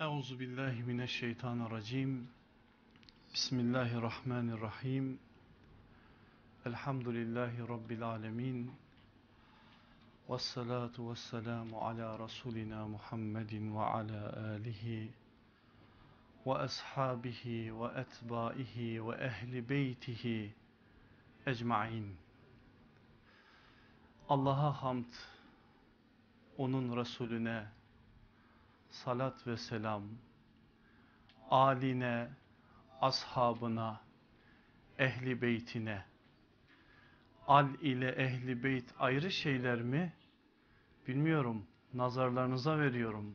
Euzu billahi mineşşeytanirracim. Bismillahirrahmanirrahim. Elhamdülillahi rabbil alamin. Ves salatu vesselamu ala rasulina Muhammedin ve ala alihi ve ashabihi ve etbaihi ve ehli beytihi ecmaîn. Allah'a hamd, onun Resulüne salat ve selam, aline, ashabına, ehli beytine, al ile ehli beyt ayrı şeyler mi? Bilmiyorum, nazarlarınıza veriyorum.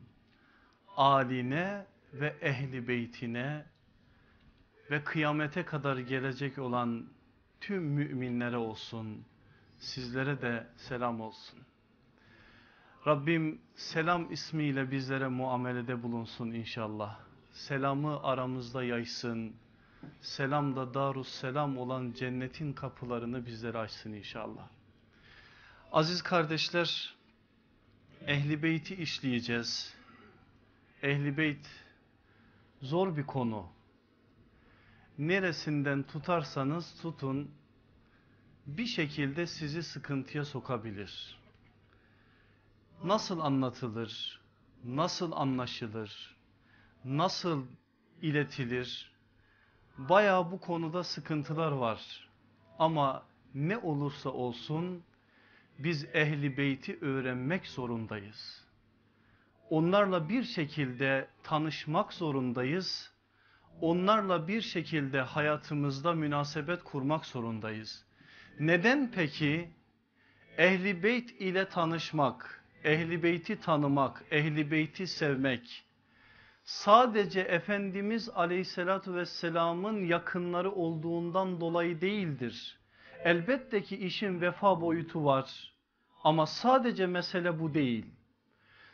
Aline ve ehli beytine ve kıyamete kadar gelecek olan tüm müminlere olsun, sizlere de selam olsun. Rabbim selam ismiyle bizlere muamelede bulunsun inşallah. Selamı aramızda yaysın. Selam da darus selam olan cennetin kapılarını bizlere açsın inşallah. Aziz kardeşler, Ehli Beyt'i işleyeceğiz. Ehli Beyt zor bir konu. Neresinden tutarsanız tutun bir şekilde sizi sıkıntıya sokabilir nasıl anlatılır, nasıl anlaşılır, nasıl iletilir? Baya bu konuda sıkıntılar var. Ama ne olursa olsun biz ehli beyti öğrenmek zorundayız. Onlarla bir şekilde tanışmak zorundayız. Onlarla bir şekilde hayatımızda münasebet kurmak zorundayız. Neden peki? Ehli beyt ile tanışmak, ehli beyti tanımak, ehli beyti sevmek sadece Efendimiz aleyhissalatü vesselamın yakınları olduğundan dolayı değildir. Elbette ki işin vefa boyutu var ama sadece mesele bu değil.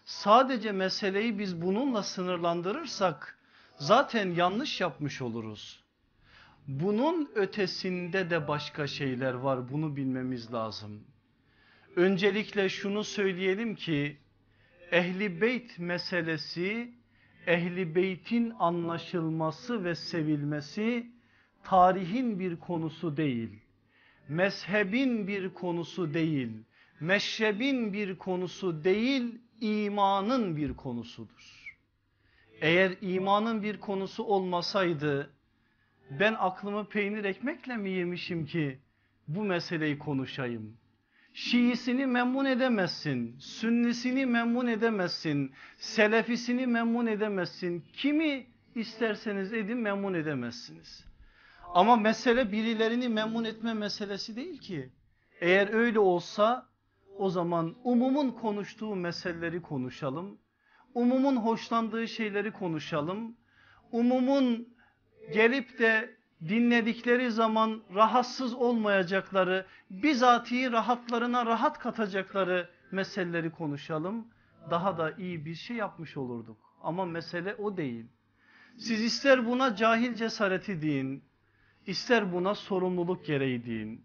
Sadece meseleyi biz bununla sınırlandırırsak zaten yanlış yapmış oluruz. Bunun ötesinde de başka şeyler var bunu bilmemiz lazım. Öncelikle şunu söyleyelim ki ehli beyt meselesi ehli beytin anlaşılması ve sevilmesi tarihin bir konusu değil. Mezhebin bir konusu değil. Meşrebin bir konusu değil imanın bir konusudur. Eğer imanın bir konusu olmasaydı ben aklımı peynir ekmekle mi yemişim ki bu meseleyi konuşayım? Şiisini memnun edemezsin, sünnisini memnun edemezsin, selefisini memnun edemezsin. Kimi isterseniz edin memnun edemezsiniz. Ama mesele birilerini memnun etme meselesi değil ki. Eğer öyle olsa o zaman umumun konuştuğu meseleleri konuşalım. Umumun hoşlandığı şeyleri konuşalım. Umumun gelip de dinledikleri zaman rahatsız olmayacakları, bizatihi rahatlarına rahat katacakları meseleleri konuşalım. Daha da iyi bir şey yapmış olurduk. Ama mesele o değil. Siz ister buna cahil cesareti deyin, ister buna sorumluluk gereği deyin.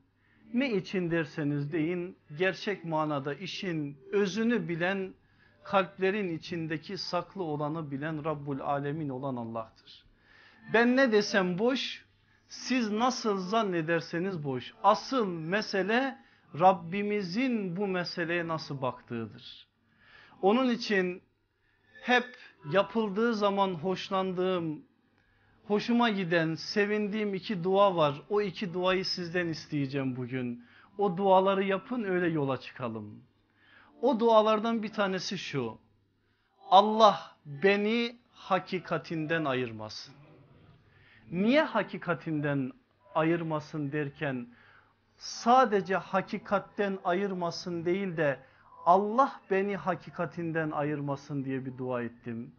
Ne için derseniz deyin, gerçek manada işin özünü bilen, kalplerin içindeki saklı olanı bilen Rabbul Alemin olan Allah'tır. Ben ne desem boş, siz nasıl zannederseniz boş. Asıl mesele Rabbimizin bu meseleye nasıl baktığıdır. Onun için hep yapıldığı zaman hoşlandığım, hoşuma giden, sevindiğim iki dua var. O iki duayı sizden isteyeceğim bugün. O duaları yapın öyle yola çıkalım. O dualardan bir tanesi şu. Allah beni hakikatinden ayırmasın niye hakikatinden ayırmasın derken sadece hakikatten ayırmasın değil de Allah beni hakikatinden ayırmasın diye bir dua ettim.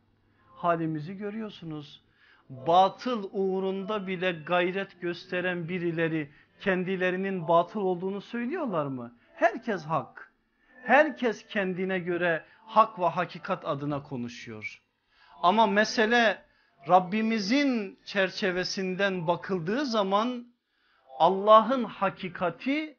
Halimizi görüyorsunuz. Batıl uğrunda bile gayret gösteren birileri kendilerinin batıl olduğunu söylüyorlar mı? Herkes hak. Herkes kendine göre hak ve hakikat adına konuşuyor. Ama mesele Rabbimizin çerçevesinden bakıldığı zaman Allah'ın hakikati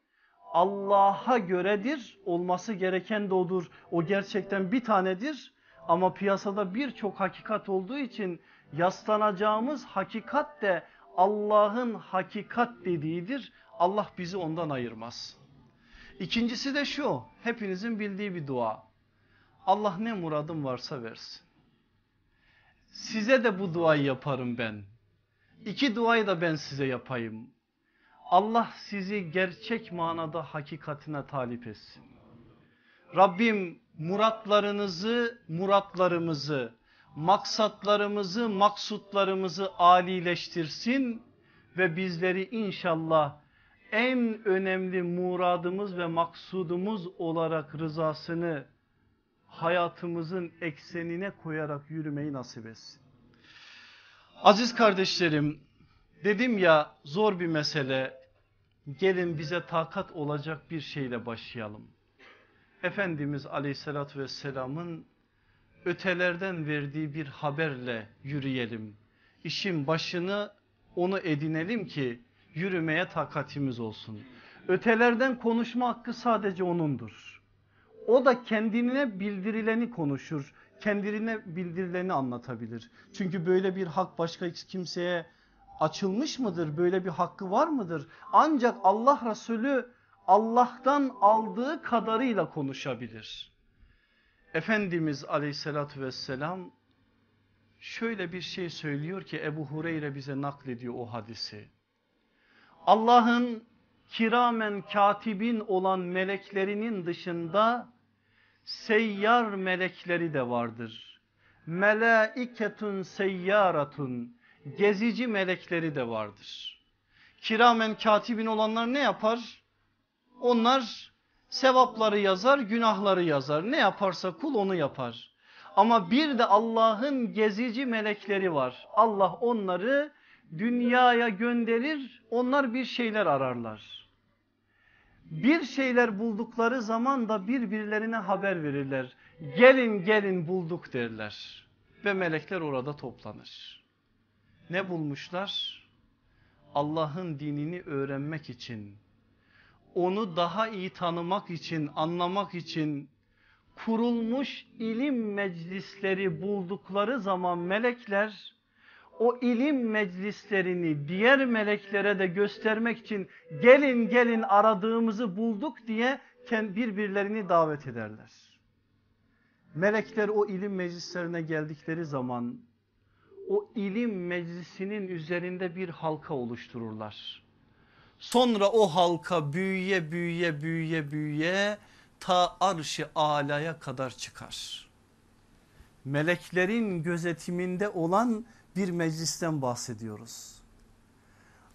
Allah'a göredir. Olması gereken de odur. O gerçekten bir tanedir. Ama piyasada birçok hakikat olduğu için yaslanacağımız hakikat de Allah'ın hakikat dediğidir. Allah bizi ondan ayırmaz. İkincisi de şu hepinizin bildiği bir dua. Allah ne muradım varsa versin. Size de bu duayı yaparım ben. İki duayı da ben size yapayım. Allah sizi gerçek manada hakikatine talip etsin. Rabbim muratlarınızı, muratlarımızı, maksatlarımızı, maksutlarımızı alileştirsin ve bizleri inşallah en önemli muradımız ve maksudumuz olarak rızasını hayatımızın eksenine koyarak yürümeyi nasip etsin. Aziz kardeşlerim dedim ya zor bir mesele gelin bize takat olacak bir şeyle başlayalım. Efendimiz aleyhissalatü vesselamın ötelerden verdiği bir haberle yürüyelim. İşin başını onu edinelim ki yürümeye takatimiz olsun. Ötelerden konuşma hakkı sadece onundur. O da kendine bildirileni konuşur. Kendine bildirileni anlatabilir. Çünkü böyle bir hak başka hiç kimseye açılmış mıdır? Böyle bir hakkı var mıdır? Ancak Allah Resulü Allah'tan aldığı kadarıyla konuşabilir. Efendimiz aleyhissalatü vesselam şöyle bir şey söylüyor ki Ebu Hureyre bize naklediyor o hadisi. Allah'ın kiramen katibin olan meleklerinin dışında seyyar melekleri de vardır. Melaiketun seyyaratun gezici melekleri de vardır. Kiramen katibin olanlar ne yapar? Onlar sevapları yazar günahları yazar ne yaparsa kul onu yapar. Ama bir de Allah'ın gezici melekleri var. Allah onları dünyaya gönderir onlar bir şeyler ararlar. Bir şeyler buldukları zaman da birbirlerine haber verirler. Gelin gelin bulduk derler ve melekler orada toplanır. Ne bulmuşlar? Allah'ın dinini öğrenmek için, onu daha iyi tanımak için, anlamak için kurulmuş ilim meclisleri buldukları zaman melekler o ilim meclislerini diğer meleklere de göstermek için gelin gelin aradığımızı bulduk diye birbirlerini davet ederler. Melekler o ilim meclislerine geldikleri zaman o ilim meclisinin üzerinde bir halka oluştururlar. Sonra o halka büyüye büyüye büyüye büyüye ta arşı alaya kadar çıkar. Meleklerin gözetiminde olan bir meclisten bahsediyoruz.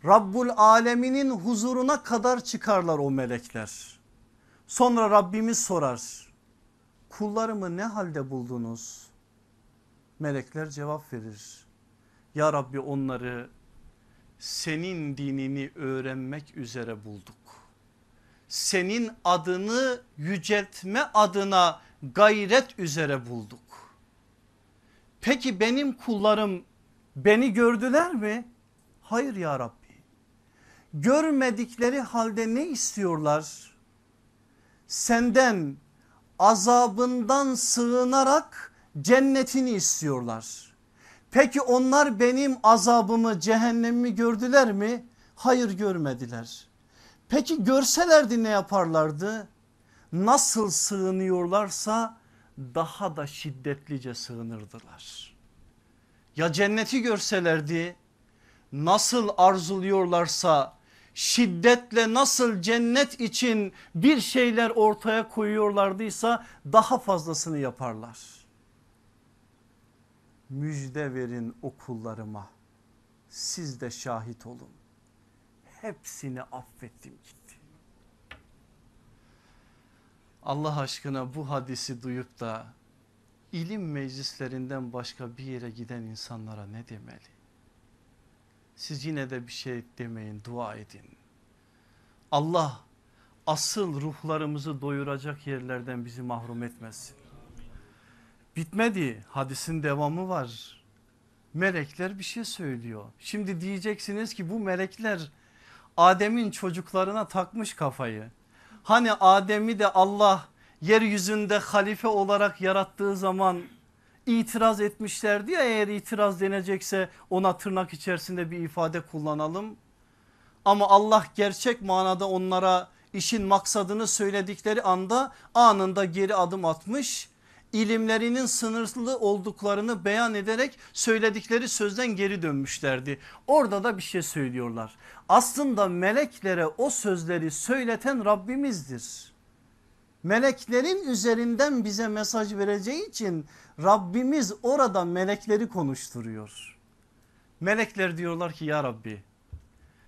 Rabbul aleminin huzuruna kadar çıkarlar o melekler. Sonra Rabbimiz sorar. Kullarımı ne halde buldunuz? Melekler cevap verir. Ya Rabbi onları senin dinini öğrenmek üzere bulduk. Senin adını yüceltme adına gayret üzere bulduk. Peki benim kullarım Beni gördüler mi? Hayır ya Rabbi. Görmedikleri halde ne istiyorlar? Senden azabından sığınarak cennetini istiyorlar. Peki onlar benim azabımı cehennemimi gördüler mi? Hayır görmediler. Peki görselerdi ne yaparlardı? Nasıl sığınıyorlarsa daha da şiddetlice sığınırdılar ya cenneti görselerdi nasıl arzuluyorlarsa şiddetle nasıl cennet için bir şeyler ortaya koyuyorlardıysa daha fazlasını yaparlar. Müjde verin o siz de şahit olun. Hepsini affettim gitti. Allah aşkına bu hadisi duyup da ilim meclislerinden başka bir yere giden insanlara ne demeli? Siz yine de bir şey demeyin dua edin. Allah asıl ruhlarımızı doyuracak yerlerden bizi mahrum etmesin. Bitmedi hadisin devamı var. Melekler bir şey söylüyor. Şimdi diyeceksiniz ki bu melekler Adem'in çocuklarına takmış kafayı. Hani Adem'i de Allah yeryüzünde halife olarak yarattığı zaman itiraz etmişlerdi ya eğer itiraz denecekse ona tırnak içerisinde bir ifade kullanalım. Ama Allah gerçek manada onlara işin maksadını söyledikleri anda anında geri adım atmış. ilimlerinin sınırlı olduklarını beyan ederek söyledikleri sözden geri dönmüşlerdi. Orada da bir şey söylüyorlar. Aslında meleklere o sözleri söyleten Rabbimizdir. Meleklerin üzerinden bize mesaj vereceği için Rabbimiz orada melekleri konuşturuyor. Melekler diyorlar ki ya Rabbi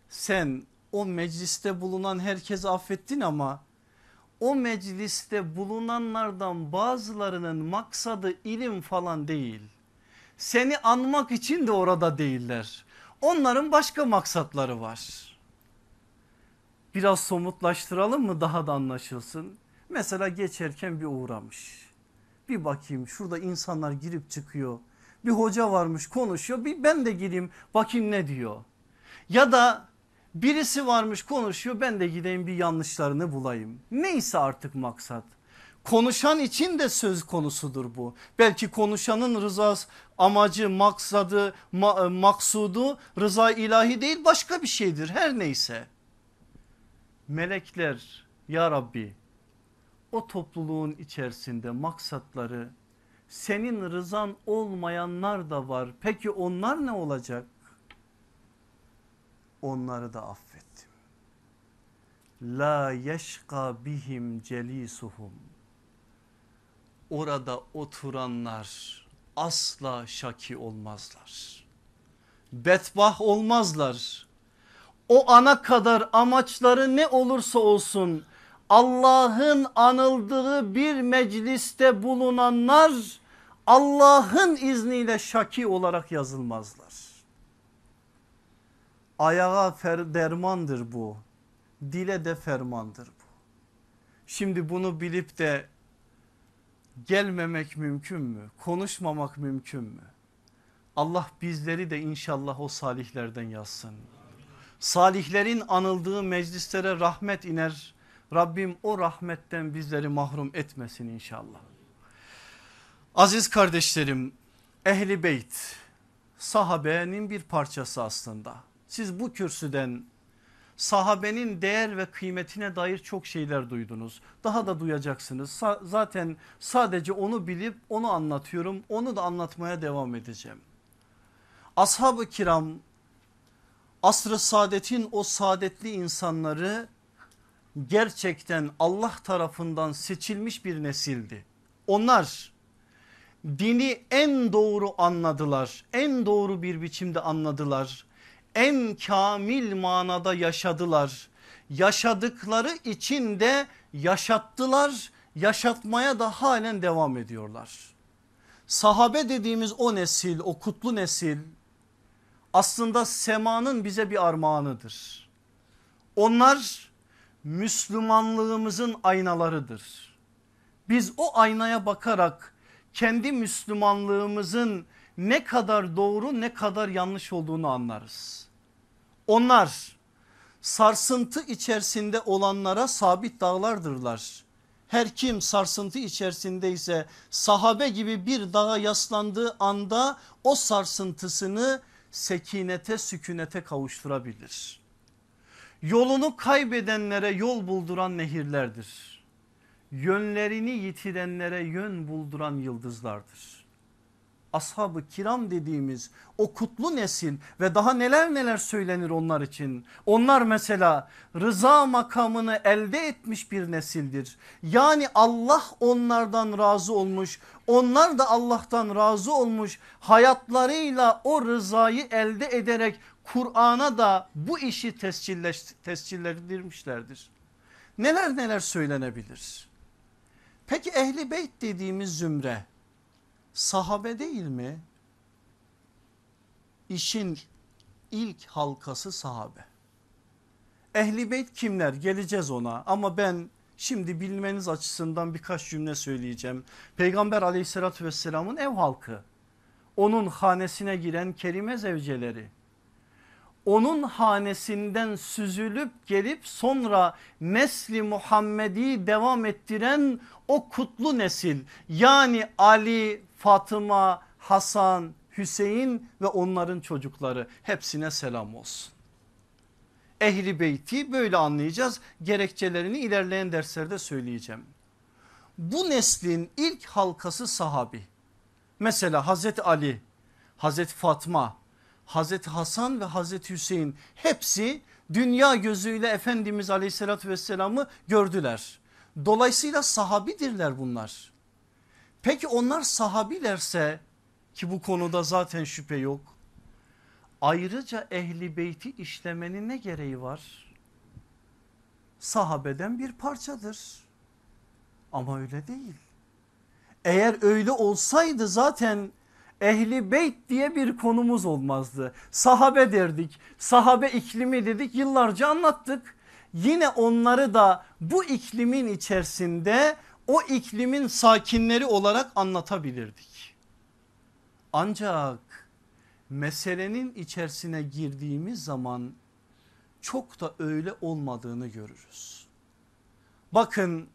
sen o mecliste bulunan herkesi affettin ama o mecliste bulunanlardan bazılarının maksadı ilim falan değil. Seni anmak için de orada değiller. Onların başka maksatları var. Biraz somutlaştıralım mı daha da anlaşılsın. Mesela geçerken bir uğramış. Bir bakayım şurada insanlar girip çıkıyor. Bir hoca varmış konuşuyor bir ben de gireyim bakayım ne diyor. Ya da birisi varmış konuşuyor ben de gideyim bir yanlışlarını bulayım. Neyse artık maksat. Konuşan için de söz konusudur bu. Belki konuşanın rızası amacı maksadı ma, maksudu rıza ilahi değil başka bir şeydir her neyse. Melekler ya Rabbi o topluluğun içerisinde maksatları senin rızan olmayanlar da var. Peki onlar ne olacak? Onları da affettim. La yeşka bihim celisuhum. Orada oturanlar asla şaki olmazlar. Betbah olmazlar. O ana kadar amaçları ne olursa olsun Allah'ın anıldığı bir mecliste bulunanlar Allah'ın izniyle şaki olarak yazılmazlar. Ayağa fer dermandır bu. Dile de fermandır bu. Şimdi bunu bilip de gelmemek mümkün mü? Konuşmamak mümkün mü? Allah bizleri de inşallah o salihlerden yazsın. Salihlerin anıldığı meclislere rahmet iner Rabbim o rahmetten bizleri mahrum etmesin inşallah. Aziz kardeşlerim ehli beyt sahabenin bir parçası aslında. Siz bu kürsüden sahabenin değer ve kıymetine dair çok şeyler duydunuz. Daha da duyacaksınız. Sa zaten sadece onu bilip onu anlatıyorum. Onu da anlatmaya devam edeceğim. Ashab-ı kiram asr-ı saadetin o saadetli insanları gerçekten Allah tarafından seçilmiş bir nesildi. Onlar dini en doğru anladılar. En doğru bir biçimde anladılar. En kamil manada yaşadılar. Yaşadıkları için de yaşattılar. Yaşatmaya da halen devam ediyorlar. Sahabe dediğimiz o nesil, o kutlu nesil aslında semanın bize bir armağanıdır. Onlar Müslümanlığımızın aynalarıdır. Biz o aynaya bakarak kendi Müslümanlığımızın ne kadar doğru ne kadar yanlış olduğunu anlarız. Onlar sarsıntı içerisinde olanlara sabit dağlardırlar. Her kim sarsıntı içerisindeyse sahabe gibi bir dağa yaslandığı anda o sarsıntısını sekinete sükunete kavuşturabilir yolunu kaybedenlere yol bulduran nehirlerdir. Yönlerini yitirenlere yön bulduran yıldızlardır. Ashab-ı kiram dediğimiz o kutlu nesil ve daha neler neler söylenir onlar için. Onlar mesela rıza makamını elde etmiş bir nesildir. Yani Allah onlardan razı olmuş onlar da Allah'tan razı olmuş hayatlarıyla o rızayı elde ederek Kur'an'a da bu işi tescillendirmişlerdir. Neler neler söylenebilir. Peki ehli beyt dediğimiz zümre sahabe değil mi? İşin ilk halkası sahabe. Ehli beyt kimler geleceğiz ona ama ben şimdi bilmeniz açısından birkaç cümle söyleyeceğim. Peygamber aleyhissalatü vesselamın ev halkı onun hanesine giren kerime zevceleri onun hanesinden süzülüp gelip sonra nesli Muhammedi devam ettiren o kutlu nesil yani Ali, Fatıma, Hasan, Hüseyin ve onların çocukları hepsine selam olsun. Ehli beyti böyle anlayacağız. Gerekçelerini ilerleyen derslerde söyleyeceğim. Bu neslin ilk halkası sahabi. Mesela Hazreti Ali, Hazreti Fatma, Hazreti Hasan ve Hazreti Hüseyin hepsi dünya gözüyle Efendimiz aleyhissalatü vesselamı gördüler. Dolayısıyla sahabidirler bunlar. Peki onlar sahabilerse ki bu konuda zaten şüphe yok. Ayrıca ehli beyti işlemenin ne gereği var? Sahabeden bir parçadır. Ama öyle değil. Eğer öyle olsaydı zaten ehli beyt diye bir konumuz olmazdı. Sahabe derdik, sahabe iklimi dedik yıllarca anlattık. Yine onları da bu iklimin içerisinde o iklimin sakinleri olarak anlatabilirdik. Ancak meselenin içerisine girdiğimiz zaman çok da öyle olmadığını görürüz. Bakın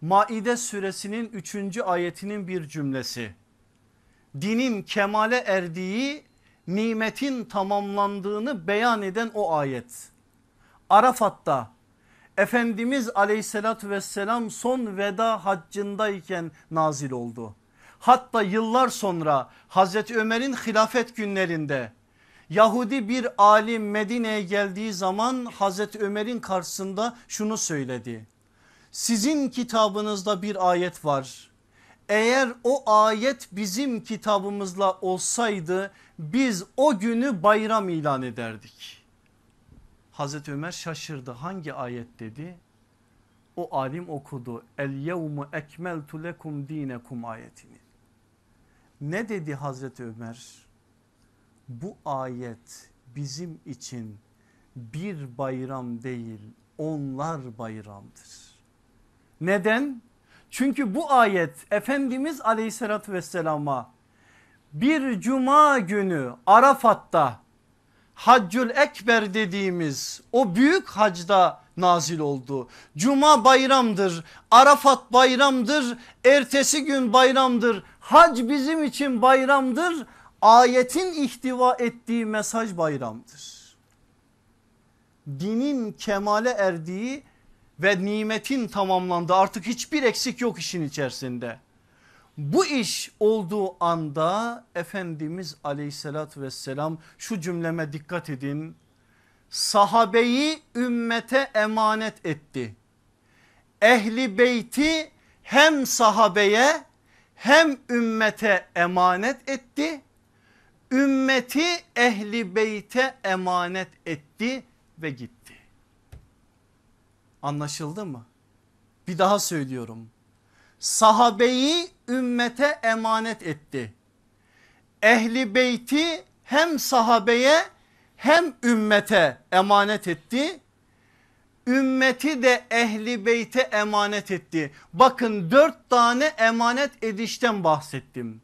Maide suresinin 3. ayetinin bir cümlesi. Dinin kemale erdiği nimetin tamamlandığını beyan eden o ayet. Arafat'ta Efendimiz aleyhissalatü vesselam son veda haccındayken nazil oldu. Hatta yıllar sonra Hazreti Ömer'in hilafet günlerinde Yahudi bir alim Medine'ye geldiği zaman Hazreti Ömer'in karşısında şunu söyledi. Sizin kitabınızda bir ayet var. Eğer o ayet bizim kitabımızla olsaydı biz o günü bayram ilan ederdik. Hazreti Ömer şaşırdı hangi ayet dedi? O alim okudu el yevmu ekmeltu lekum dinekum ayetini. Ne dedi Hazreti Ömer? Bu ayet bizim için bir bayram değil onlar bayramdır. Neden? Çünkü bu ayet Efendimiz aleyhissalatü vesselama bir cuma günü Arafat'ta Haccül Ekber dediğimiz o büyük hacda nazil oldu. Cuma bayramdır, Arafat bayramdır, ertesi gün bayramdır. Hac bizim için bayramdır. Ayetin ihtiva ettiği mesaj bayramdır. Dinin kemale erdiği ve nimetin tamamlandığı artık hiçbir eksik yok işin içerisinde. Bu iş olduğu anda Efendimiz aleyhissalatü vesselam şu cümleme dikkat edin. Sahabeyi ümmete emanet etti. Ehli beyti hem sahabeye hem ümmete emanet etti. Ümmeti ehli beyte emanet etti ve gitti. Anlaşıldı mı? Bir daha söylüyorum sahabeyi ümmete emanet etti. Ehli beyti hem sahabeye hem ümmete emanet etti. Ümmeti de ehli beyte emanet etti. Bakın dört tane emanet edişten bahsettim.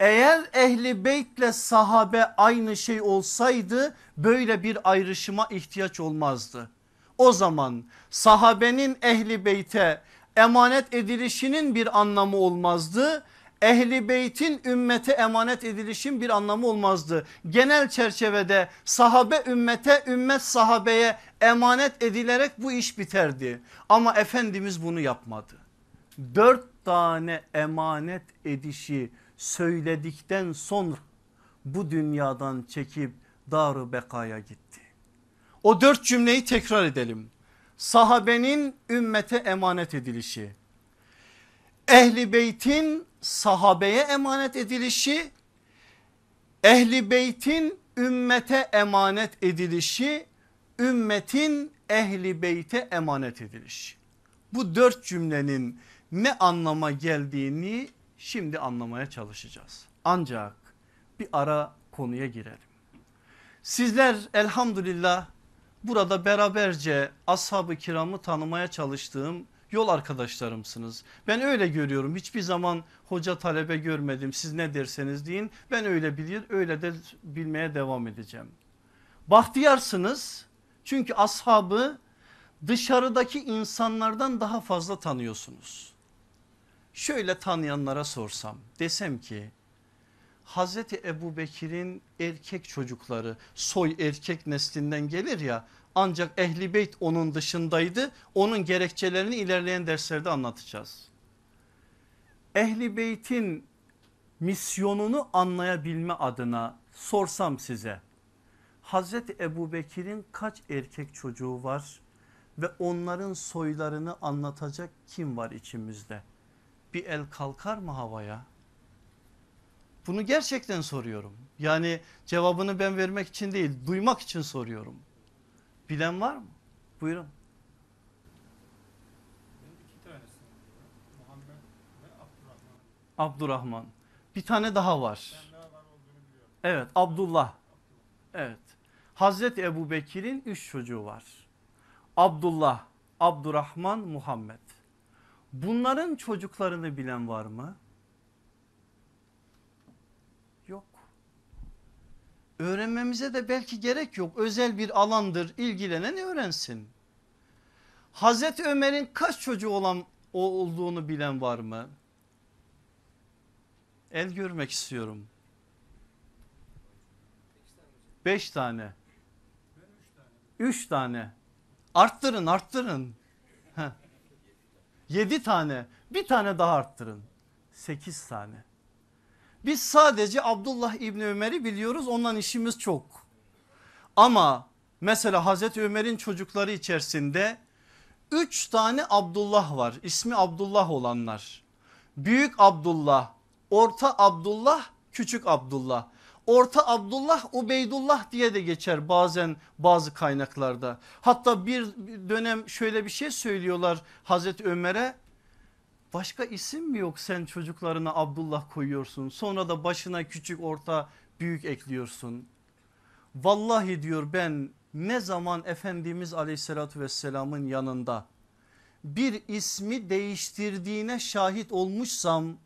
Eğer ehli beytle sahabe aynı şey olsaydı böyle bir ayrışıma ihtiyaç olmazdı. O zaman sahabenin ehli beyte emanet edilişinin bir anlamı olmazdı. Ehli beytin ümmete emanet edilişin bir anlamı olmazdı. Genel çerçevede sahabe ümmete ümmet sahabeye emanet edilerek bu iş biterdi. Ama Efendimiz bunu yapmadı. Dört tane emanet edişi söyledikten sonra bu dünyadan çekip Dar-ı Beka'ya gitti. O dört cümleyi tekrar edelim sahabenin ümmete emanet edilişi, ehli beytin sahabeye emanet edilişi, ehli beytin ümmete emanet edilişi, ümmetin ehli beyte emanet edilişi. Bu dört cümlenin ne anlama geldiğini şimdi anlamaya çalışacağız. Ancak bir ara konuya girelim. Sizler elhamdülillah burada beraberce ashab-ı kiramı tanımaya çalıştığım yol arkadaşlarımsınız. Ben öyle görüyorum hiçbir zaman hoca talebe görmedim siz ne derseniz deyin ben öyle bilir öyle de bilmeye devam edeceğim. Bahtiyarsınız çünkü ashabı dışarıdaki insanlardan daha fazla tanıyorsunuz. şöyle tanıyanlara sorsam desem ki Hazreti Ebu Bekir'in erkek çocukları soy erkek neslinden gelir ya ancak ehli beyt onun dışındaydı onun gerekçelerini ilerleyen derslerde anlatacağız. Ehli beytin misyonunu anlayabilme adına sorsam size Hazreti Ebu Bekir'in kaç erkek çocuğu var ve onların soylarını anlatacak kim var içimizde? Bir el kalkar mı havaya? Bunu gerçekten soruyorum. Yani cevabını ben vermek için değil duymak için soruyorum. Bilen var mı? Buyurun. Abdurrahman. Bir tane daha var. Evet Abdullah. Evet. Hazreti Ebu Bekir'in üç çocuğu var. Abdullah, Abdurrahman, Muhammed. Bunların çocuklarını bilen var mı? Yok. Öğrenmemize de belki gerek yok. Özel bir alandır. ilgilenen öğrensin. Hazreti Ömer'in kaç çocuğu olan olduğunu bilen var mı? El görmek istiyorum. Beş tane. Üç tane. Arttırın arttırın. Heh. Yedi tane. Bir tane daha arttırın. Sekiz tane. Biz sadece Abdullah İbni Ömer'i biliyoruz ondan işimiz çok. Ama mesela Hazreti Ömer'in çocukları içerisinde üç tane Abdullah var. İsmi Abdullah olanlar. Büyük Abdullah, Orta Abdullah, Küçük Abdullah. Orta Abdullah Ubeydullah diye de geçer bazen bazı kaynaklarda. Hatta bir dönem şöyle bir şey söylüyorlar Hazreti Ömer'e. Başka isim mi yok sen çocuklarına Abdullah koyuyorsun sonra da başına küçük orta büyük ekliyorsun. Vallahi diyor ben ne zaman Efendimiz aleyhissalatü vesselamın yanında bir ismi değiştirdiğine şahit olmuşsam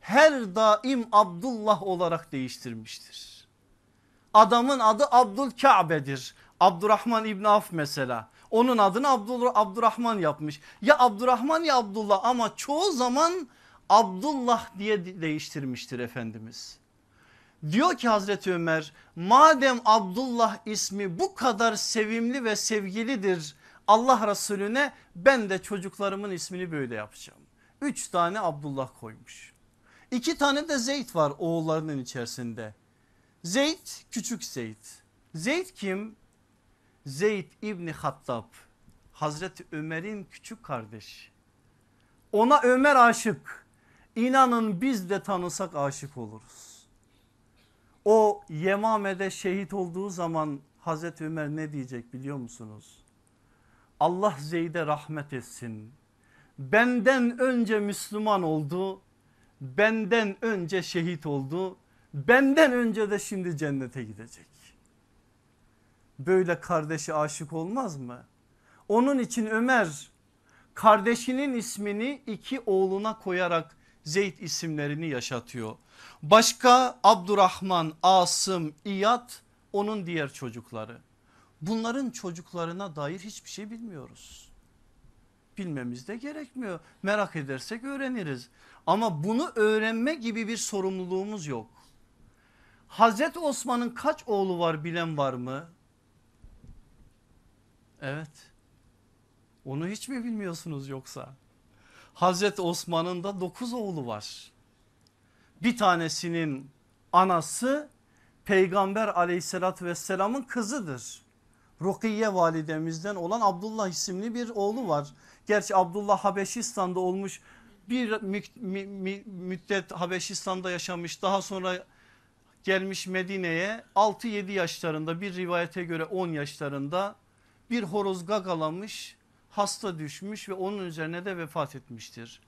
her daim Abdullah olarak değiştirmiştir. Adamın adı Abdül Kabe'dir. Abdurrahman İbni Af mesela. Onun adını Abdullah, Abdurrahman yapmış. Ya Abdurrahman ya Abdullah ama çoğu zaman Abdullah diye değiştirmiştir Efendimiz. Diyor ki Hazreti Ömer madem Abdullah ismi bu kadar sevimli ve sevgilidir Allah Resulüne ben de çocuklarımın ismini böyle yapacağım. Üç tane Abdullah koymuş. İki tane de Zeyd var oğullarının içerisinde. Zeyd küçük Zeyd. Zeyd kim? Zeyd İbni Hattab. Hazreti Ömer'in küçük kardeşi. Ona Ömer aşık. İnanın biz de tanısak aşık oluruz. O Yemame'de şehit olduğu zaman Hazreti Ömer ne diyecek biliyor musunuz? Allah Zeyd'e rahmet etsin. Benden önce Müslüman oldu benden önce şehit oldu. Benden önce de şimdi cennete gidecek. Böyle kardeşi aşık olmaz mı? Onun için Ömer kardeşinin ismini iki oğluna koyarak Zeyd isimlerini yaşatıyor. Başka Abdurrahman, Asım, İyad onun diğer çocukları. Bunların çocuklarına dair hiçbir şey bilmiyoruz. Bilmemiz de gerekmiyor. Merak edersek öğreniriz. Ama bunu öğrenme gibi bir sorumluluğumuz yok. Hazreti Osman'ın kaç oğlu var bilen var mı? Evet. Onu hiç mi bilmiyorsunuz yoksa? Hazreti Osman'ın da dokuz oğlu var. Bir tanesinin anası peygamber aleyhissalatü vesselamın kızıdır. Rukiye validemizden olan Abdullah isimli bir oğlu var. Gerçi Abdullah Habeşistan'da olmuş bir müddet Habeşistan'da yaşamış daha sonra gelmiş Medine'ye 6-7 yaşlarında bir rivayete göre 10 yaşlarında bir horoz gagalamış hasta düşmüş ve onun üzerine de vefat etmiştir.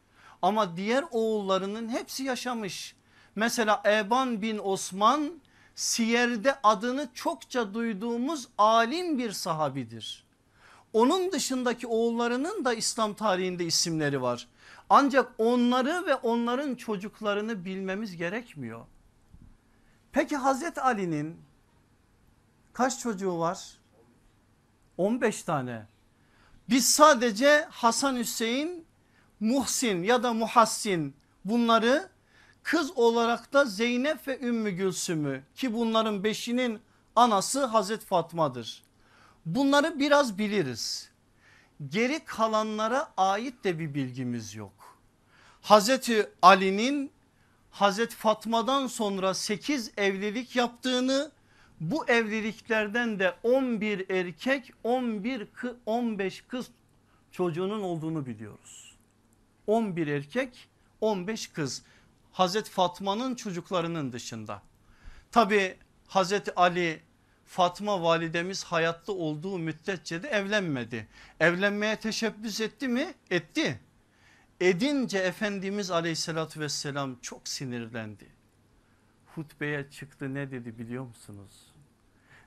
Ama diğer oğullarının hepsi yaşamış. Mesela Eban bin Osman Siyer'de adını çokça duyduğumuz alim bir sahabidir. Onun dışındaki oğullarının da İslam tarihinde isimleri var. Ancak onları ve onların çocuklarını bilmemiz gerekmiyor. Peki Hazreti Ali'nin kaç çocuğu var? 15 tane. Biz sadece Hasan Hüseyin, Muhsin ya da Muhassin bunları kız olarak da Zeynep ve Ümmü Gülsüm'ü ki bunların beşinin anası Hazreti Fatma'dır. Bunları biraz biliriz. Geri kalanlara ait de bir bilgimiz yok. Hazreti Ali'nin Hazreti Fatma'dan sonra 8 evlilik yaptığını bu evliliklerden de 11 erkek 11 15 kız çocuğunun olduğunu biliyoruz. 11 erkek 15 kız Hazreti Fatma'nın çocuklarının dışında. Tabi Hazreti Ali Fatma validemiz hayatta olduğu müddetçe de evlenmedi. Evlenmeye teşebbüs etti mi? Etti. Edince Efendimiz aleyhissalatü vesselam çok sinirlendi. Hutbeye çıktı ne dedi biliyor musunuz?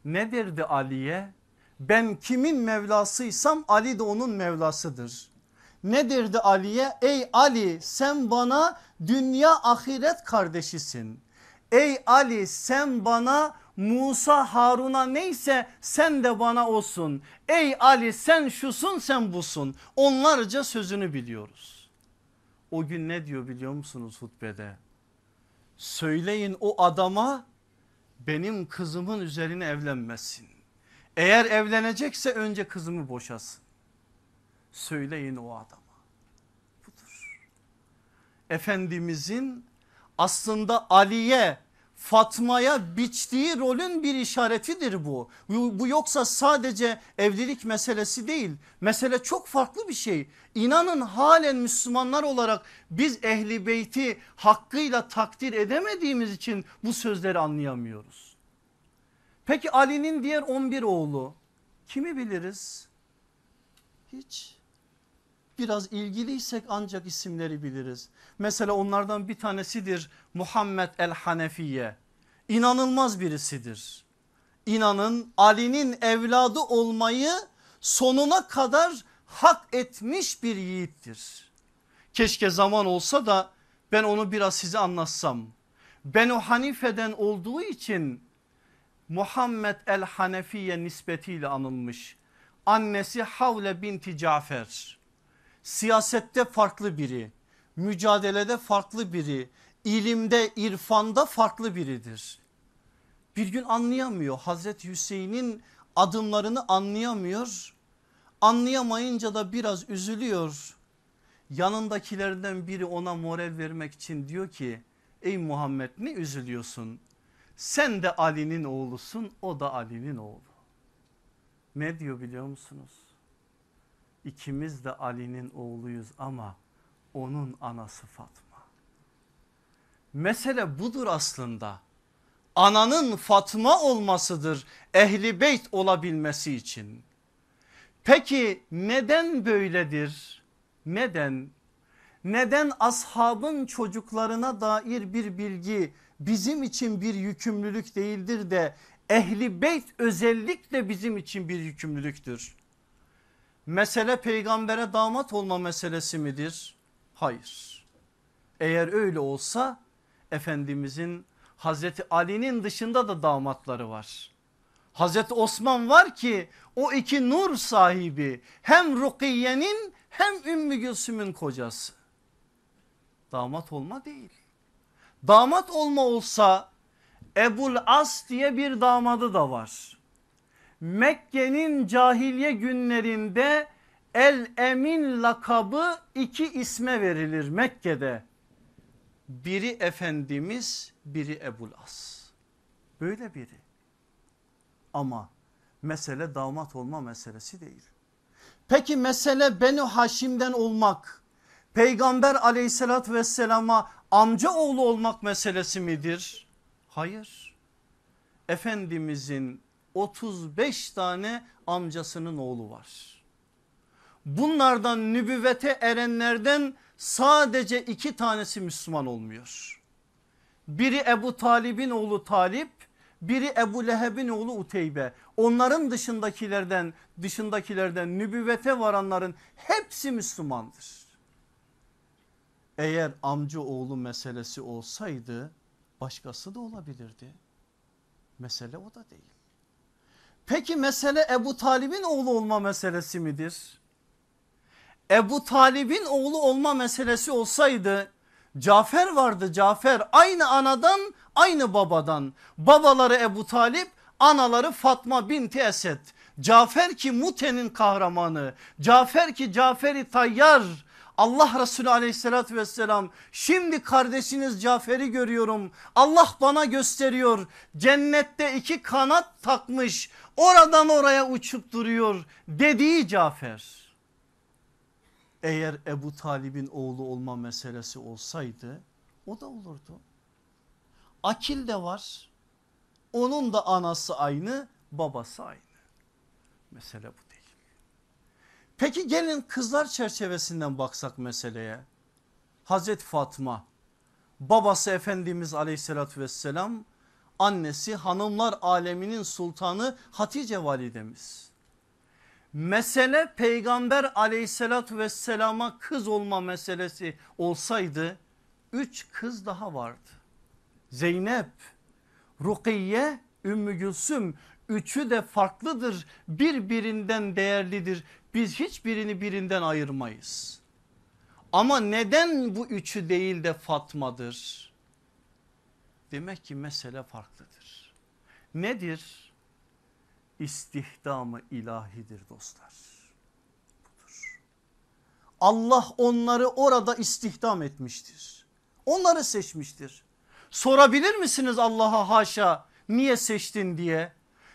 Ne derdi Ali'ye? Ben kimin Mevlasıysam Ali de onun Mevlasıdır. Ne derdi Ali'ye? Ey Ali sen bana dünya ahiret kardeşisin. Ey Ali sen bana Musa Harun'a neyse sen de bana olsun. Ey Ali sen şusun sen busun. Onlarca sözünü biliyoruz. O gün ne diyor biliyor musunuz hutbede? Söyleyin o adama benim kızımın üzerine evlenmesin. Eğer evlenecekse önce kızımı boşasın. Söyleyin o adama. Budur. Efendimizin aslında Ali'ye Fatma'ya biçtiği rolün bir işaretidir bu. bu. Yoksa sadece evlilik meselesi değil. Mesele çok farklı bir şey. İnanın halen Müslümanlar olarak biz ehli beyti hakkıyla takdir edemediğimiz için bu sözleri anlayamıyoruz. Peki Ali'nin diğer 11 oğlu kimi biliriz? Hiç. Biraz ilgiliysek ancak isimleri biliriz. Mesela onlardan bir tanesidir Muhammed el Hanefiye. İnanılmaz birisidir. İnanın Ali'nin evladı olmayı sonuna kadar hak etmiş bir yiğittir. Keşke zaman olsa da ben onu biraz size anlatsam. Benu Hanife'den olduğu için Muhammed el Hanefiye nispetiyle anılmış. Annesi Havle binti Cafer. Siyasette farklı biri, mücadelede farklı biri, ilimde irfanda farklı biridir. Bir gün anlayamıyor Hazreti Hüseyin'in adımlarını anlayamıyor. Anlayamayınca da biraz üzülüyor. Yanındakilerden biri ona moral vermek için diyor ki ey Muhammed ne üzülüyorsun? Sen de Ali'nin oğlusun o da Ali'nin oğlu. Ne diyor biliyor musunuz? İkimiz de Ali'nin oğluyuz ama onun anası Fatma. Mesele budur aslında. Ananın Fatma olmasıdır ehli beyt olabilmesi için. Peki neden böyledir? Neden? Neden ashabın çocuklarına dair bir bilgi bizim için bir yükümlülük değildir de ehli beyt özellikle bizim için bir yükümlülüktür. Mesele peygambere damat olma meselesi midir? Hayır. Eğer öyle olsa Efendimizin Hazreti Ali'nin dışında da damatları var. Hazreti Osman var ki o iki nur sahibi hem Rukiye'nin hem Ümmü Gülsüm'ün kocası. Damat olma değil. Damat olma olsa Ebul As diye bir damadı da var. Mekke'nin cahiliye günlerinde El Emin lakabı iki isme verilir Mekke'de. Biri Efendimiz biri Ebul As. Böyle biri. Ama mesele damat olma meselesi değil. Peki mesele Benu Haşim'den olmak peygamber aleyhissalatü vesselama amca oğlu olmak meselesi midir? Hayır. Efendimizin 35 tane amcasının oğlu var. Bunlardan nübüvvete erenlerden sadece iki tanesi Müslüman olmuyor. Biri Ebu Talib'in oğlu Talip, biri Ebu Leheb'in oğlu Uteybe. Onların dışındakilerden dışındakilerden nübüvvete varanların hepsi Müslümandır. Eğer amca oğlu meselesi olsaydı başkası da olabilirdi. Mesele o da değil. Peki mesele Ebu Talib'in oğlu olma meselesi midir? Ebu Talib'in oğlu olma meselesi olsaydı Cafer vardı Cafer aynı anadan aynı babadan. Babaları Ebu Talip anaları Fatma binti Esed. Cafer ki Mute'nin kahramanı. Cafer ki Caferi Tayyar. Allah Resulü aleyhissalatü vesselam şimdi kardeşiniz Cafer'i görüyorum. Allah bana gösteriyor. Cennette iki kanat takmış oradan oraya uçup duruyor dediği Cafer. Eğer Ebu Talib'in oğlu olma meselesi olsaydı o da olurdu. Akil de var. Onun da anası aynı babası aynı. Mesele bu. Peki gelin kızlar çerçevesinden baksak meseleye. Hazreti Fatma babası Efendimiz aleyhissalatü vesselam annesi hanımlar aleminin sultanı Hatice validemiz. Mesele peygamber aleyhissalatü vesselama kız olma meselesi olsaydı üç kız daha vardı. Zeynep, Rukiye, Ümmü Gülsüm üçü de farklıdır birbirinden değerlidir. Biz hiçbirini birinden ayırmayız. Ama neden bu üçü değil de Fatma'dır? Demek ki mesele farklıdır. Nedir? İstihdamı ilahidir dostlar. Budur. Allah onları orada istihdam etmiştir. Onları seçmiştir. Sorabilir misiniz Allah'a haşa niye seçtin diye?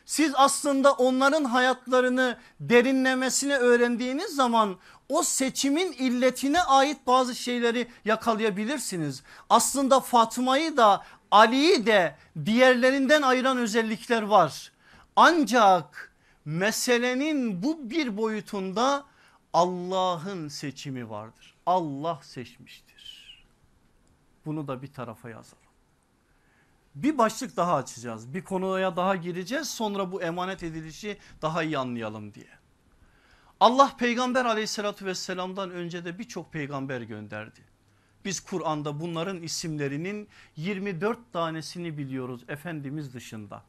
Siz aslında onların hayatlarını derinlemesine öğrendiğiniz zaman o seçimin illetine ait bazı şeyleri yakalayabilirsiniz. Aslında Fatma'yı da Ali'yi de diğerlerinden ayıran özellikler var. Ancak meselenin bu bir boyutunda Allah'ın seçimi vardır. Allah seçmiştir. Bunu da bir tarafa yazalım. Bir başlık daha açacağız. Bir konuya daha gireceğiz. Sonra bu emanet edilişi daha iyi anlayalım diye. Allah peygamber aleyhissalatü vesselamdan önce de birçok peygamber gönderdi. Biz Kur'an'da bunların isimlerinin 24 tanesini biliyoruz Efendimiz dışında.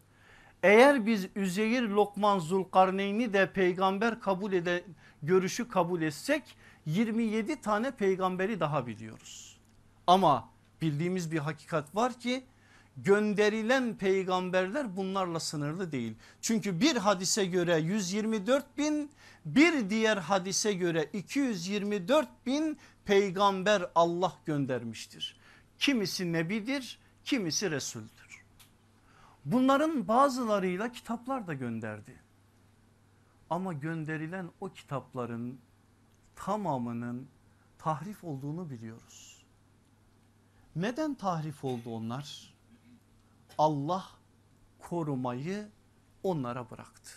Eğer biz Üzeyir Lokman Zulkarneyn'i de peygamber kabul ede görüşü kabul etsek 27 tane peygamberi daha biliyoruz. Ama bildiğimiz bir hakikat var ki gönderilen peygamberler bunlarla sınırlı değil. Çünkü bir hadise göre 124 bin bir diğer hadise göre 224 bin peygamber Allah göndermiştir. Kimisi nebidir kimisi resuldür. Bunların bazılarıyla kitaplar da gönderdi. Ama gönderilen o kitapların tamamının tahrif olduğunu biliyoruz. Neden tahrif oldu onlar? Allah korumayı onlara bıraktı.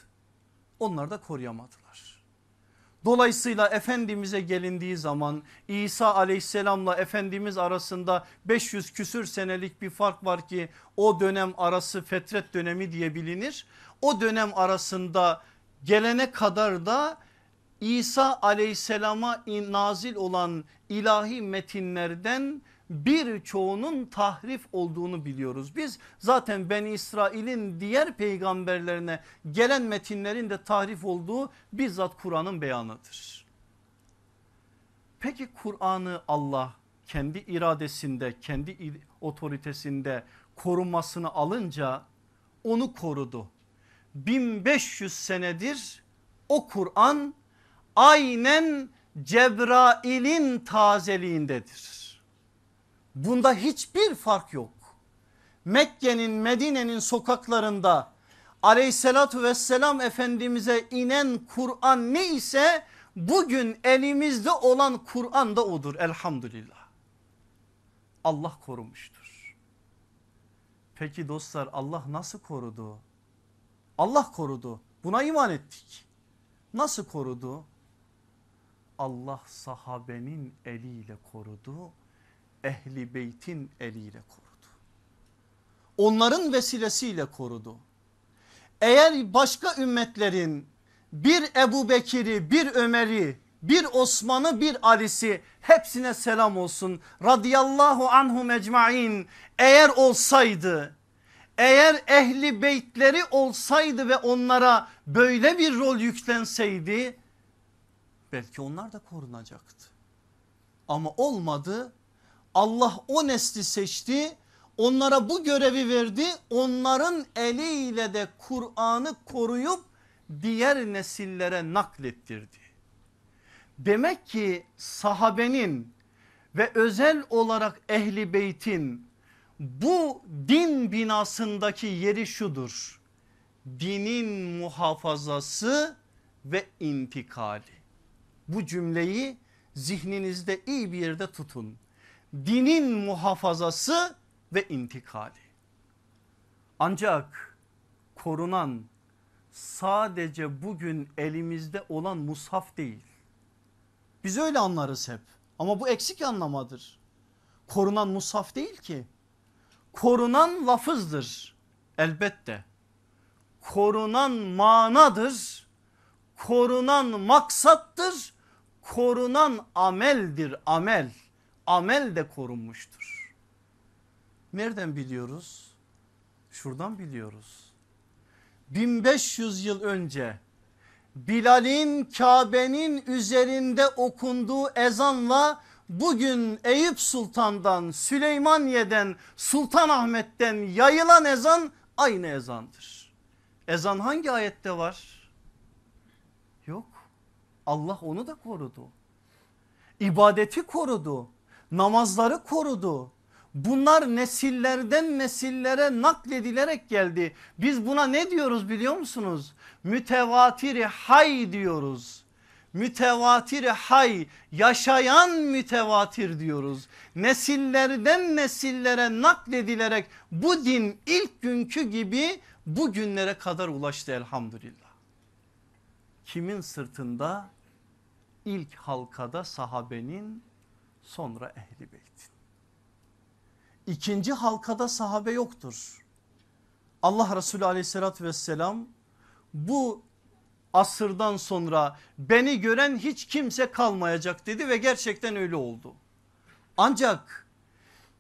Onlar da koruyamadılar. Dolayısıyla Efendimiz'e gelindiği zaman İsa aleyhisselamla Efendimiz arasında 500 küsür senelik bir fark var ki o dönem arası fetret dönemi diye bilinir. O dönem arasında gelene kadar da İsa aleyhisselama nazil olan ilahi metinlerden birçoğunun tahrif olduğunu biliyoruz. Biz zaten Ben İsrail'in diğer peygamberlerine gelen metinlerin de tahrif olduğu bizzat Kur'an'ın beyanıdır. Peki Kur'an'ı Allah kendi iradesinde kendi otoritesinde korumasını alınca onu korudu. 1500 senedir o Kur'an aynen Cebrail'in tazeliğindedir. Bunda hiçbir fark yok. Mekke'nin Medine'nin sokaklarında aleyhissalatü vesselam efendimize inen Kur'an ne ise bugün elimizde olan Kur'an da odur elhamdülillah. Allah korumuştur. Peki dostlar Allah nasıl korudu? Allah korudu buna iman ettik. Nasıl korudu? Allah sahabenin eliyle korudu ehli beytin eliyle korudu. Onların vesilesiyle korudu. Eğer başka ümmetlerin bir Ebu Bekir'i bir Ömer'i bir Osman'ı bir Ali'si hepsine selam olsun radıyallahu anhum ecmain eğer olsaydı eğer ehli beytleri olsaydı ve onlara böyle bir rol yüklenseydi belki onlar da korunacaktı. Ama olmadı Allah o nesli seçti onlara bu görevi verdi onların eliyle de Kur'an'ı koruyup diğer nesillere naklettirdi. Demek ki sahabenin ve özel olarak ehli beytin bu din binasındaki yeri şudur. Dinin muhafazası ve intikali. Bu cümleyi zihninizde iyi bir yerde tutun. Dinin muhafazası ve intikali. Ancak korunan sadece bugün elimizde olan mushaf değil. Biz öyle anlarız hep ama bu eksik anlamadır. Korunan mushaf değil ki. Korunan lafızdır elbette. Korunan manadır. Korunan maksattır. Korunan ameldir amel. Amel de korunmuştur. Nereden biliyoruz? Şuradan biliyoruz. 1500 yıl önce Bilal'in Kabe'nin üzerinde okunduğu ezanla bugün Eyüp Sultan'dan Süleymaniye'den Sultanahmet'ten yayılan ezan aynı ezandır. Ezan hangi ayette var? Yok. Allah onu da korudu. İbadeti korudu. Namazları korudu. Bunlar nesillerden nesillere nakledilerek geldi. Biz buna ne diyoruz biliyor musunuz? Mütevatiri hay diyoruz. Mütevatiri hay yaşayan mütevatir diyoruz. Nesillerden nesillere nakledilerek bu din ilk günkü gibi bugünlere kadar ulaştı elhamdülillah. Kimin sırtında? İlk halkada sahabenin sonra ehli beytin. İkinci halkada sahabe yoktur. Allah Resulü aleyhissalatü vesselam bu asırdan sonra beni gören hiç kimse kalmayacak dedi ve gerçekten öyle oldu. Ancak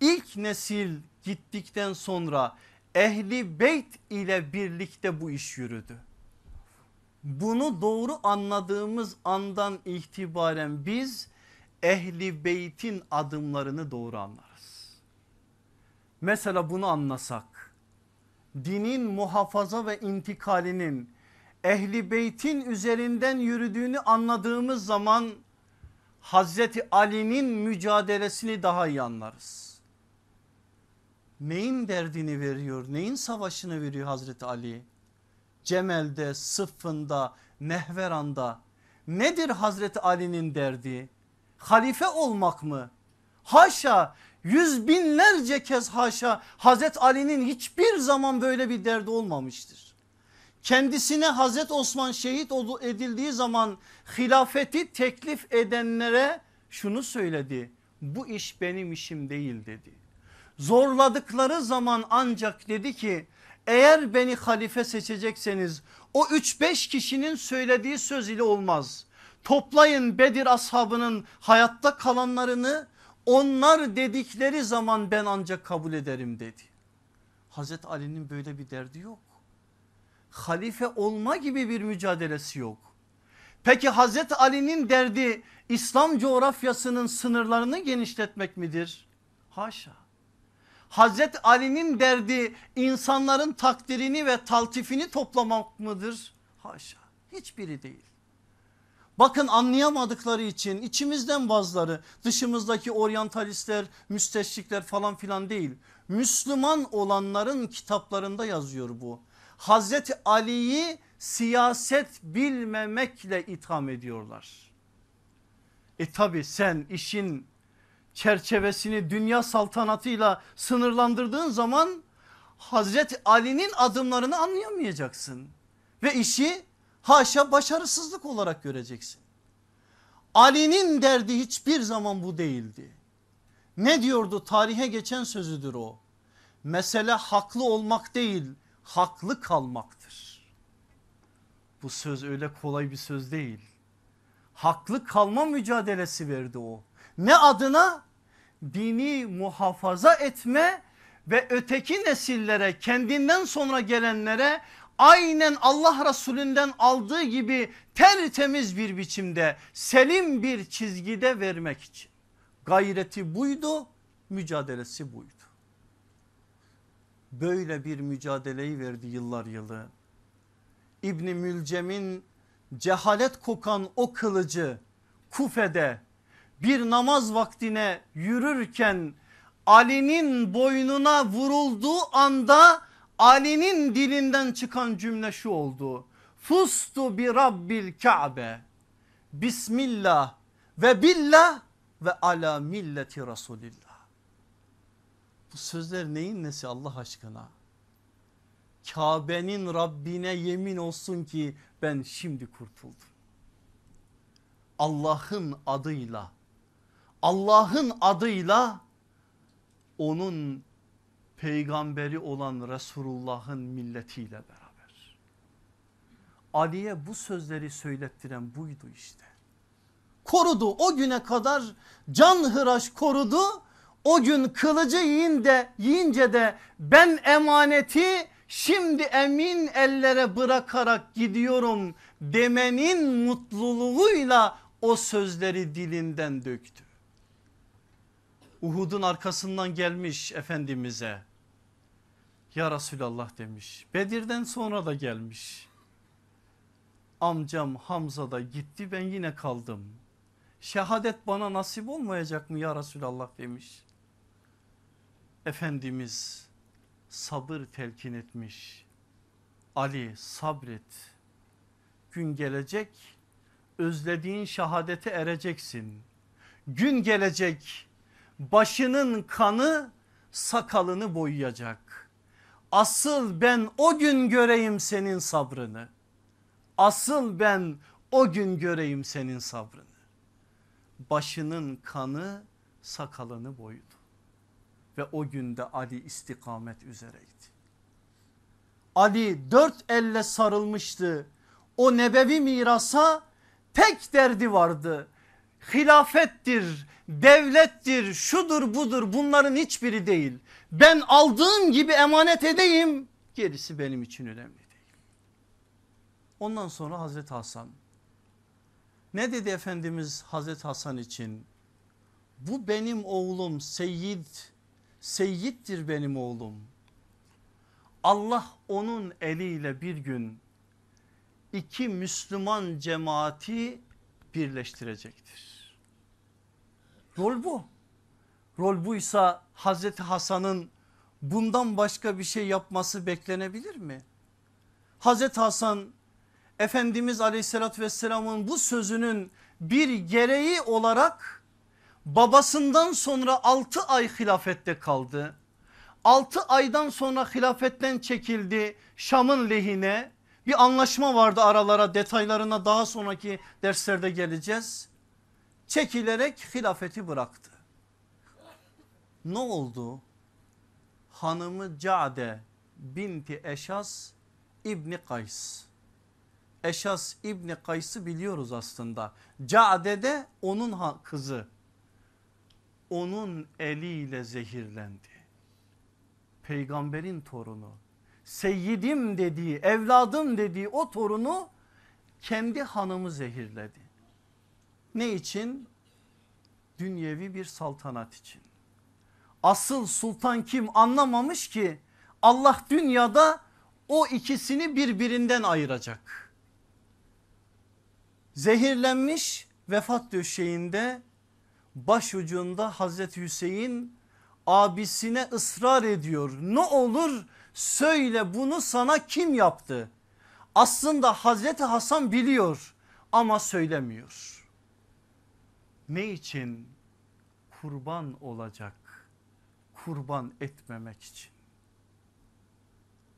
ilk nesil gittikten sonra ehli beyt ile birlikte bu iş yürüdü. Bunu doğru anladığımız andan itibaren biz ehli beytin adımlarını doğru anlarız. Mesela bunu anlasak dinin muhafaza ve intikalinin ehli beytin üzerinden yürüdüğünü anladığımız zaman Hazreti Ali'nin mücadelesini daha iyi anlarız. Neyin derdini veriyor neyin savaşını veriyor Hazreti Ali? Cemel'de, Sıffın'da, Nehveran'da nedir Hazreti Ali'nin derdi? Halife olmak mı? Haşa yüz binlerce kez haşa Hazreti Ali'nin hiçbir zaman böyle bir derdi olmamıştır. Kendisine Hazreti Osman şehit edildiği zaman hilafeti teklif edenlere şunu söyledi. Bu iş benim işim değil dedi. Zorladıkları zaman ancak dedi ki eğer beni halife seçecekseniz o 3-5 kişinin söylediği söz ile olmaz. Toplayın Bedir ashabının hayatta kalanlarını onlar dedikleri zaman ben ancak kabul ederim dedi. Hazreti Ali'nin böyle bir derdi yok. Halife olma gibi bir mücadelesi yok. Peki Hazreti Ali'nin derdi İslam coğrafyasının sınırlarını genişletmek midir? Haşa. Hazreti Ali'nin derdi insanların takdirini ve taltifini toplamak mıdır? Haşa hiçbiri değil. Bakın anlayamadıkları için içimizden bazıları dışımızdaki oryantalistler müsteşrikler falan filan değil. Müslüman olanların kitaplarında yazıyor bu. Hazreti Ali'yi siyaset bilmemekle itham ediyorlar. E tabi sen işin çerçevesini dünya saltanatıyla sınırlandırdığın zaman Hazreti Ali'nin adımlarını anlayamayacaksın. Ve işi haşa başarısızlık olarak göreceksin. Ali'nin derdi hiçbir zaman bu değildi. Ne diyordu tarihe geçen sözüdür o. Mesele haklı olmak değil haklı kalmaktır. Bu söz öyle kolay bir söz değil. Haklı kalma mücadelesi verdi o. Ne adına? Dini muhafaza etme ve öteki nesillere kendinden sonra gelenlere aynen Allah Resulünden aldığı gibi tertemiz bir biçimde selim bir çizgide vermek için. Gayreti buydu mücadelesi buydu. Böyle bir mücadeleyi verdi yıllar yılı. İbni Mülcem'in cehalet kokan o kılıcı Kufe'de bir namaz vaktine yürürken Ali'nin boynuna vurulduğu anda Ali'nin dilinden çıkan cümle şu oldu. Fustu bi rabbil Kabe. Bismillah ve billah ve ala milleti Resulillah. Bu sözler neyin nesi Allah aşkına? Kabe'nin Rabbine yemin olsun ki ben şimdi kurtuldum. Allah'ın adıyla Allah'ın adıyla onun peygamberi olan Resulullah'ın milletiyle beraber. Ali'ye bu sözleri söylettiren buydu işte. Korudu o güne kadar can hıraş korudu. O gün kılıcı yiyince, yiyince de ben emaneti şimdi emin ellere bırakarak gidiyorum demenin mutluluğuyla o sözleri dilinden döktü. Uhud'un arkasından gelmiş Efendimiz'e. Ya Resulallah demiş. Bedir'den sonra da gelmiş. Amcam Hamza da gitti ben yine kaldım. Şehadet bana nasip olmayacak mı ya Resulallah demiş. Efendimiz sabır telkin etmiş. Ali sabret. Gün gelecek özlediğin şehadete ereceksin. Gün gelecek başının kanı sakalını boyayacak. Asıl ben o gün göreyim senin sabrını. Asıl ben o gün göreyim senin sabrını. Başının kanı sakalını boyudu. Ve o günde Ali istikamet üzereydi. Ali dört elle sarılmıştı. O nebevi mirasa tek derdi vardı. Hilafettir, devlettir, şudur budur bunların hiçbiri değil. Ben aldığım gibi emanet edeyim gerisi benim için önemli değil. Ondan sonra Hazreti Hasan ne dedi Efendimiz Hazreti Hasan için? Bu benim oğlum Seyyid, Seyyid'dir benim oğlum. Allah onun eliyle bir gün iki Müslüman cemaati birleştirecektir. Rol bu. Rol buysa Hazreti Hasan'ın bundan başka bir şey yapması beklenebilir mi? Hazreti Hasan Efendimiz aleyhissalatü vesselamın bu sözünün bir gereği olarak babasından sonra 6 ay hilafette kaldı. 6 aydan sonra hilafetten çekildi Şam'ın lehine bir anlaşma vardı aralara detaylarına daha sonraki derslerde geleceğiz çekilerek hilafeti bıraktı. Ne oldu? Hanımı Cade binti Eşas İbni Kays. Eşas İbni Kays'ı biliyoruz aslında. Cade de onun kızı. Onun eliyle zehirlendi. Peygamberin torunu. Seyyidim dediği evladım dediği o torunu kendi hanımı zehirledi. Ne için? Dünyevi bir saltanat için. Asıl sultan kim anlamamış ki Allah dünyada o ikisini birbirinden ayıracak. Zehirlenmiş vefat döşeğinde başucunda Hazreti Hüseyin abisine ısrar ediyor. Ne olur söyle bunu sana kim yaptı? Aslında Hazreti Hasan biliyor ama söylemiyor. Ne için? Kurban olacak. Kurban etmemek için.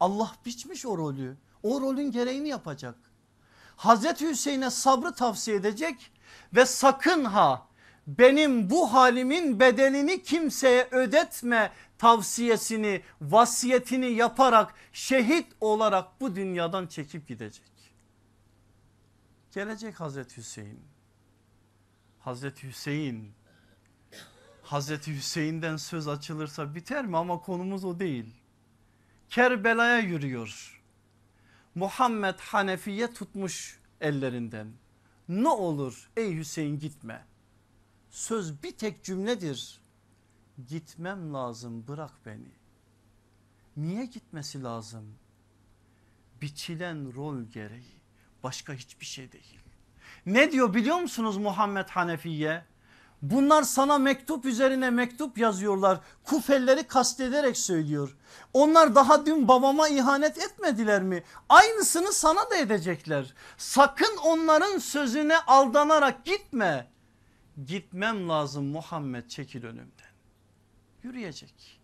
Allah biçmiş o rolü. O rolün gereğini yapacak. Hazreti Hüseyin'e sabrı tavsiye edecek ve sakın ha benim bu halimin bedelini kimseye ödetme tavsiyesini vasiyetini yaparak şehit olarak bu dünyadan çekip gidecek. Gelecek Hazreti Hüseyin Hazreti Hüseyin Hazreti Hüseyin'den söz açılırsa biter mi ama konumuz o değil. Kerbela'ya yürüyor. Muhammed Hanefi'ye tutmuş ellerinden. Ne olur ey Hüseyin gitme. Söz bir tek cümledir. Gitmem lazım bırak beni. Niye gitmesi lazım? Biçilen rol gereği başka hiçbir şey değil. Ne diyor biliyor musunuz Muhammed Hanefiye? Bunlar sana mektup üzerine mektup yazıyorlar. Kufelleri kastederek söylüyor. Onlar daha dün babama ihanet etmediler mi? Aynısını sana da edecekler. Sakın onların sözüne aldanarak gitme. Gitmem lazım Muhammed çekil önümden. Yürüyecek.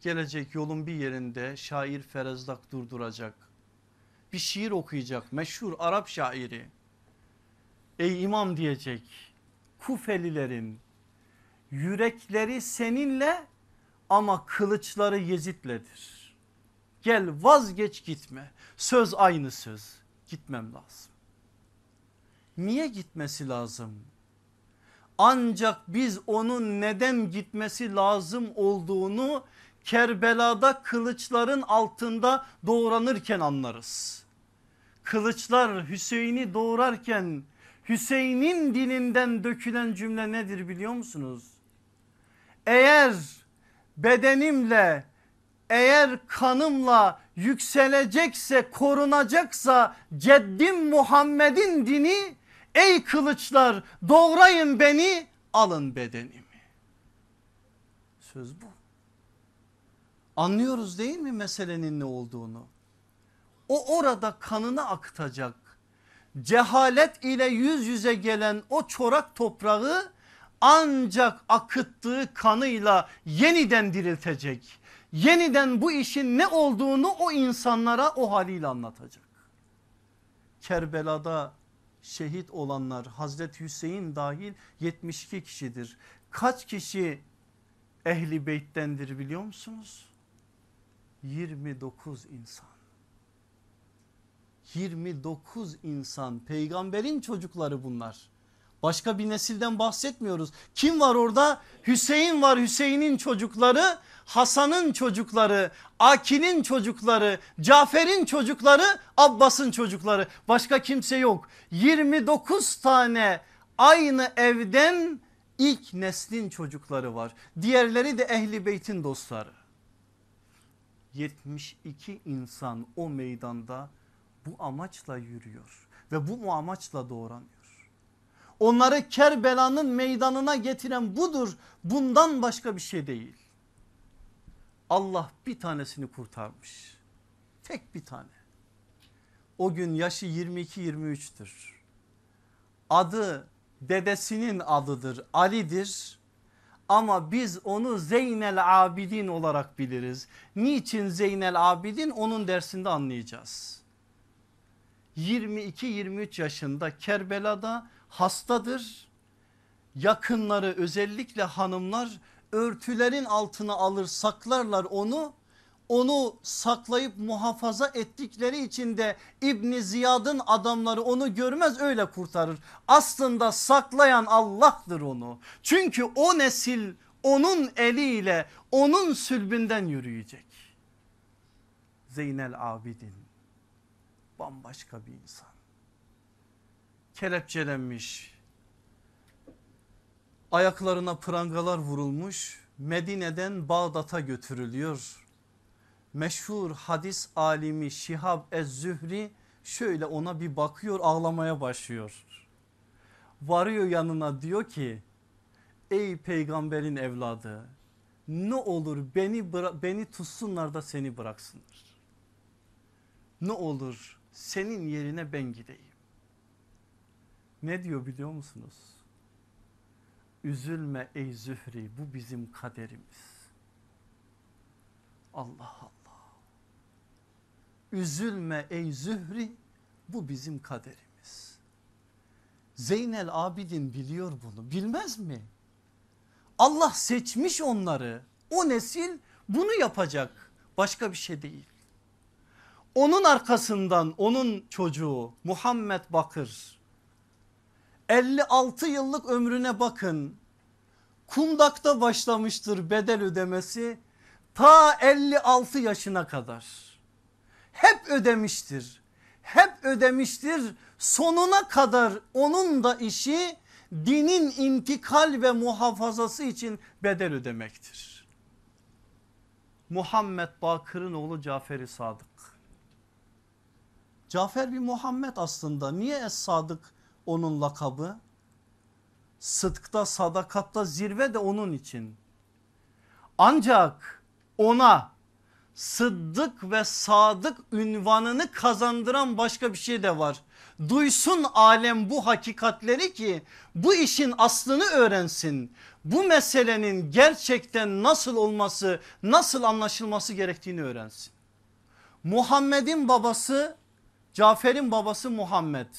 Gelecek yolun bir yerinde şair Ferezdak durduracak. Bir şiir okuyacak meşhur Arap şairi. Ey imam diyecek Kufelilerin yürekleri seninle ama kılıçları Yezid'ledir. Gel vazgeç gitme. Söz aynı söz. Gitmem lazım. Niye gitmesi lazım? Ancak biz onun neden gitmesi lazım olduğunu Kerbela'da kılıçların altında doğranırken anlarız. Kılıçlar Hüseyin'i doğrarken Hüseyin'in dilinden dökülen cümle nedir biliyor musunuz? Eğer bedenimle eğer kanımla yükselecekse korunacaksa ceddim Muhammed'in dini ey kılıçlar doğrayın beni alın bedenimi. Söz bu. Anlıyoruz değil mi meselenin ne olduğunu? O orada kanını akıtacak cehalet ile yüz yüze gelen o çorak toprağı ancak akıttığı kanıyla yeniden diriltecek. Yeniden bu işin ne olduğunu o insanlara o haliyle anlatacak. Kerbela'da şehit olanlar Hazreti Hüseyin dahil 72 kişidir. Kaç kişi ehli beyttendir biliyor musunuz? 29 insan. 29 insan peygamberin çocukları bunlar. Başka bir nesilden bahsetmiyoruz. Kim var orada? Hüseyin var Hüseyin'in çocukları, Hasan'ın çocukları, Akil'in çocukları, Cafer'in çocukları, Abbas'ın çocukları. Başka kimse yok. 29 tane aynı evden ilk neslin çocukları var. Diğerleri de ehli beytin dostları. 72 insan o meydanda bu amaçla yürüyor ve bu amaçla doğranıyor. Onları Kerbela'nın meydanına getiren budur bundan başka bir şey değil. Allah bir tanesini kurtarmış tek bir tane. O gün yaşı 22-23'tür. Adı dedesinin adıdır Ali'dir ama biz onu Zeynel Abidin olarak biliriz. Niçin Zeynel Abidin onun dersinde anlayacağız. 22-23 yaşında Kerbela'da hastadır. Yakınları özellikle hanımlar örtülerin altına alır saklarlar onu. Onu saklayıp muhafaza ettikleri için de İbni Ziyad'ın adamları onu görmez öyle kurtarır. Aslında saklayan Allah'tır onu. Çünkü o nesil onun eliyle onun sülbünden yürüyecek. Zeynel Abidin bambaşka bir insan. Kelepçelenmiş. Ayaklarına prangalar vurulmuş. Medine'den Bağdat'a götürülüyor. Meşhur hadis alimi Şihab Ez-Zühri şöyle ona bir bakıyor ağlamaya başlıyor. Varıyor yanına diyor ki ey peygamberin evladı ne olur beni beni tutsunlar da seni bıraksınlar. Ne olur senin yerine ben gideyim. Ne diyor biliyor musunuz? Üzülme ey Zühri bu bizim kaderimiz. Allah Allah. Üzülme ey Zühri bu bizim kaderimiz. Zeynel Abidin biliyor bunu bilmez mi? Allah seçmiş onları o nesil bunu yapacak başka bir şey değil. Onun arkasından onun çocuğu Muhammed Bakır 56 yıllık ömrüne bakın. Kundak'ta başlamıştır bedel ödemesi ta 56 yaşına kadar. Hep ödemiştir. Hep ödemiştir. Sonuna kadar onun da işi dinin intikal ve muhafazası için bedel ödemektir. Muhammed Bakır'ın oğlu Cafer-i Sadık. Cafer bir Muhammed aslında niye Es Sadık onun lakabı? Sıdkta sadakatta zirve de onun için. Ancak ona sıddık ve sadık ünvanını kazandıran başka bir şey de var. Duysun alem bu hakikatleri ki bu işin aslını öğrensin. Bu meselenin gerçekten nasıl olması nasıl anlaşılması gerektiğini öğrensin. Muhammed'in babası Cafer'in babası Muhammed.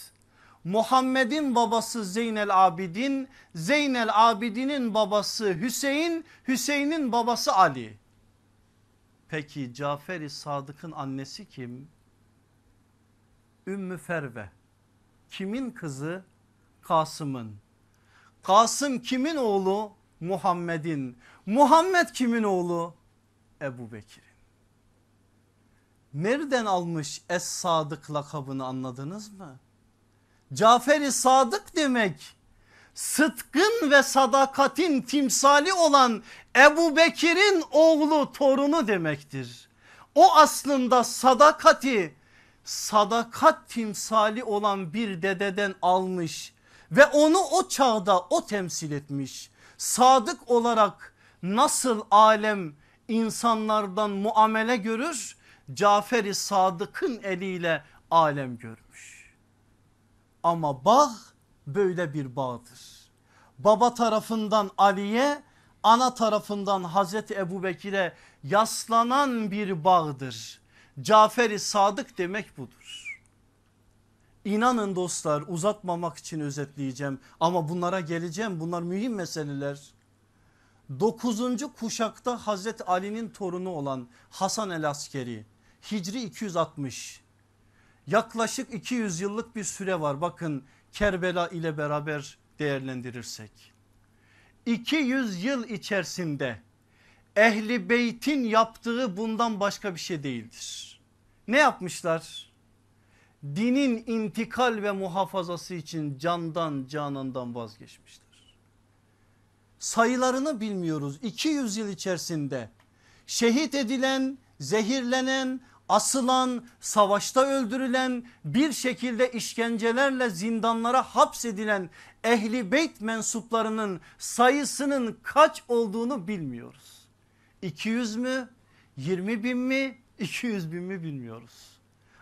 Muhammed'in babası Zeynel Abidin, Zeynel Abidin'in babası Hüseyin, Hüseyin'in babası Ali. Peki Cafer-i Sadık'ın annesi kim? Ümmü Ferve. Kimin kızı? Kasım'ın. Kasım kimin oğlu? Muhammed'in. Muhammed kimin oğlu? Ebu Bekir'in. Nereden almış Es Sadık lakabını anladınız mı? Cafer-i Sadık demek sıdkın ve sadakatin timsali olan Ebu Bekir'in oğlu torunu demektir. O aslında sadakati sadakat timsali olan bir dededen almış ve onu o çağda o temsil etmiş. Sadık olarak nasıl alem insanlardan muamele görür? Cafer-i Sadık'ın eliyle alem görmüş. Ama bağ böyle bir bağdır. Baba tarafından Ali'ye ana tarafından Hazreti Ebu Bekir'e yaslanan bir bağdır. Cafer-i Sadık demek budur. İnanın dostlar uzatmamak için özetleyeceğim ama bunlara geleceğim bunlar mühim meseleler. 9. kuşakta Hazreti Ali'nin torunu olan Hasan el Askeri Hicri 260 yaklaşık 200 yıllık bir süre var bakın Kerbela ile beraber değerlendirirsek. 200 yıl içerisinde ehli beytin yaptığı bundan başka bir şey değildir. Ne yapmışlar? Dinin intikal ve muhafazası için candan canandan vazgeçmişler. Sayılarını bilmiyoruz 200 yıl içerisinde şehit edilen, zehirlenen, asılan, savaşta öldürülen, bir şekilde işkencelerle zindanlara hapsedilen ehli beyt mensuplarının sayısının kaç olduğunu bilmiyoruz. 200 mü 20 bin mi 200 bin mi bilmiyoruz.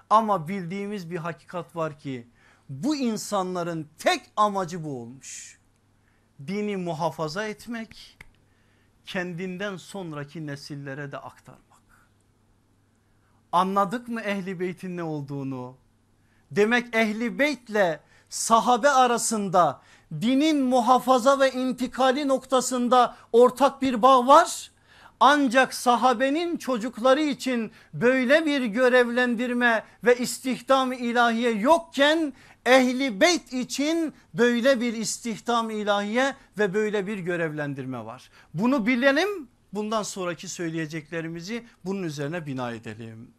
Ama bildiğimiz bir hakikat var ki bu insanların tek amacı bu olmuş. Dini muhafaza etmek kendinden sonraki nesillere de aktarmak. Anladık mı ehli beytin ne olduğunu? Demek ehli beytle sahabe arasında dinin muhafaza ve intikali noktasında ortak bir bağ var. Ancak sahabenin çocukları için böyle bir görevlendirme ve istihdam ilahiye yokken ehli beyt için böyle bir istihdam ilahiye ve böyle bir görevlendirme var. Bunu bilelim bundan sonraki söyleyeceklerimizi bunun üzerine bina edelim.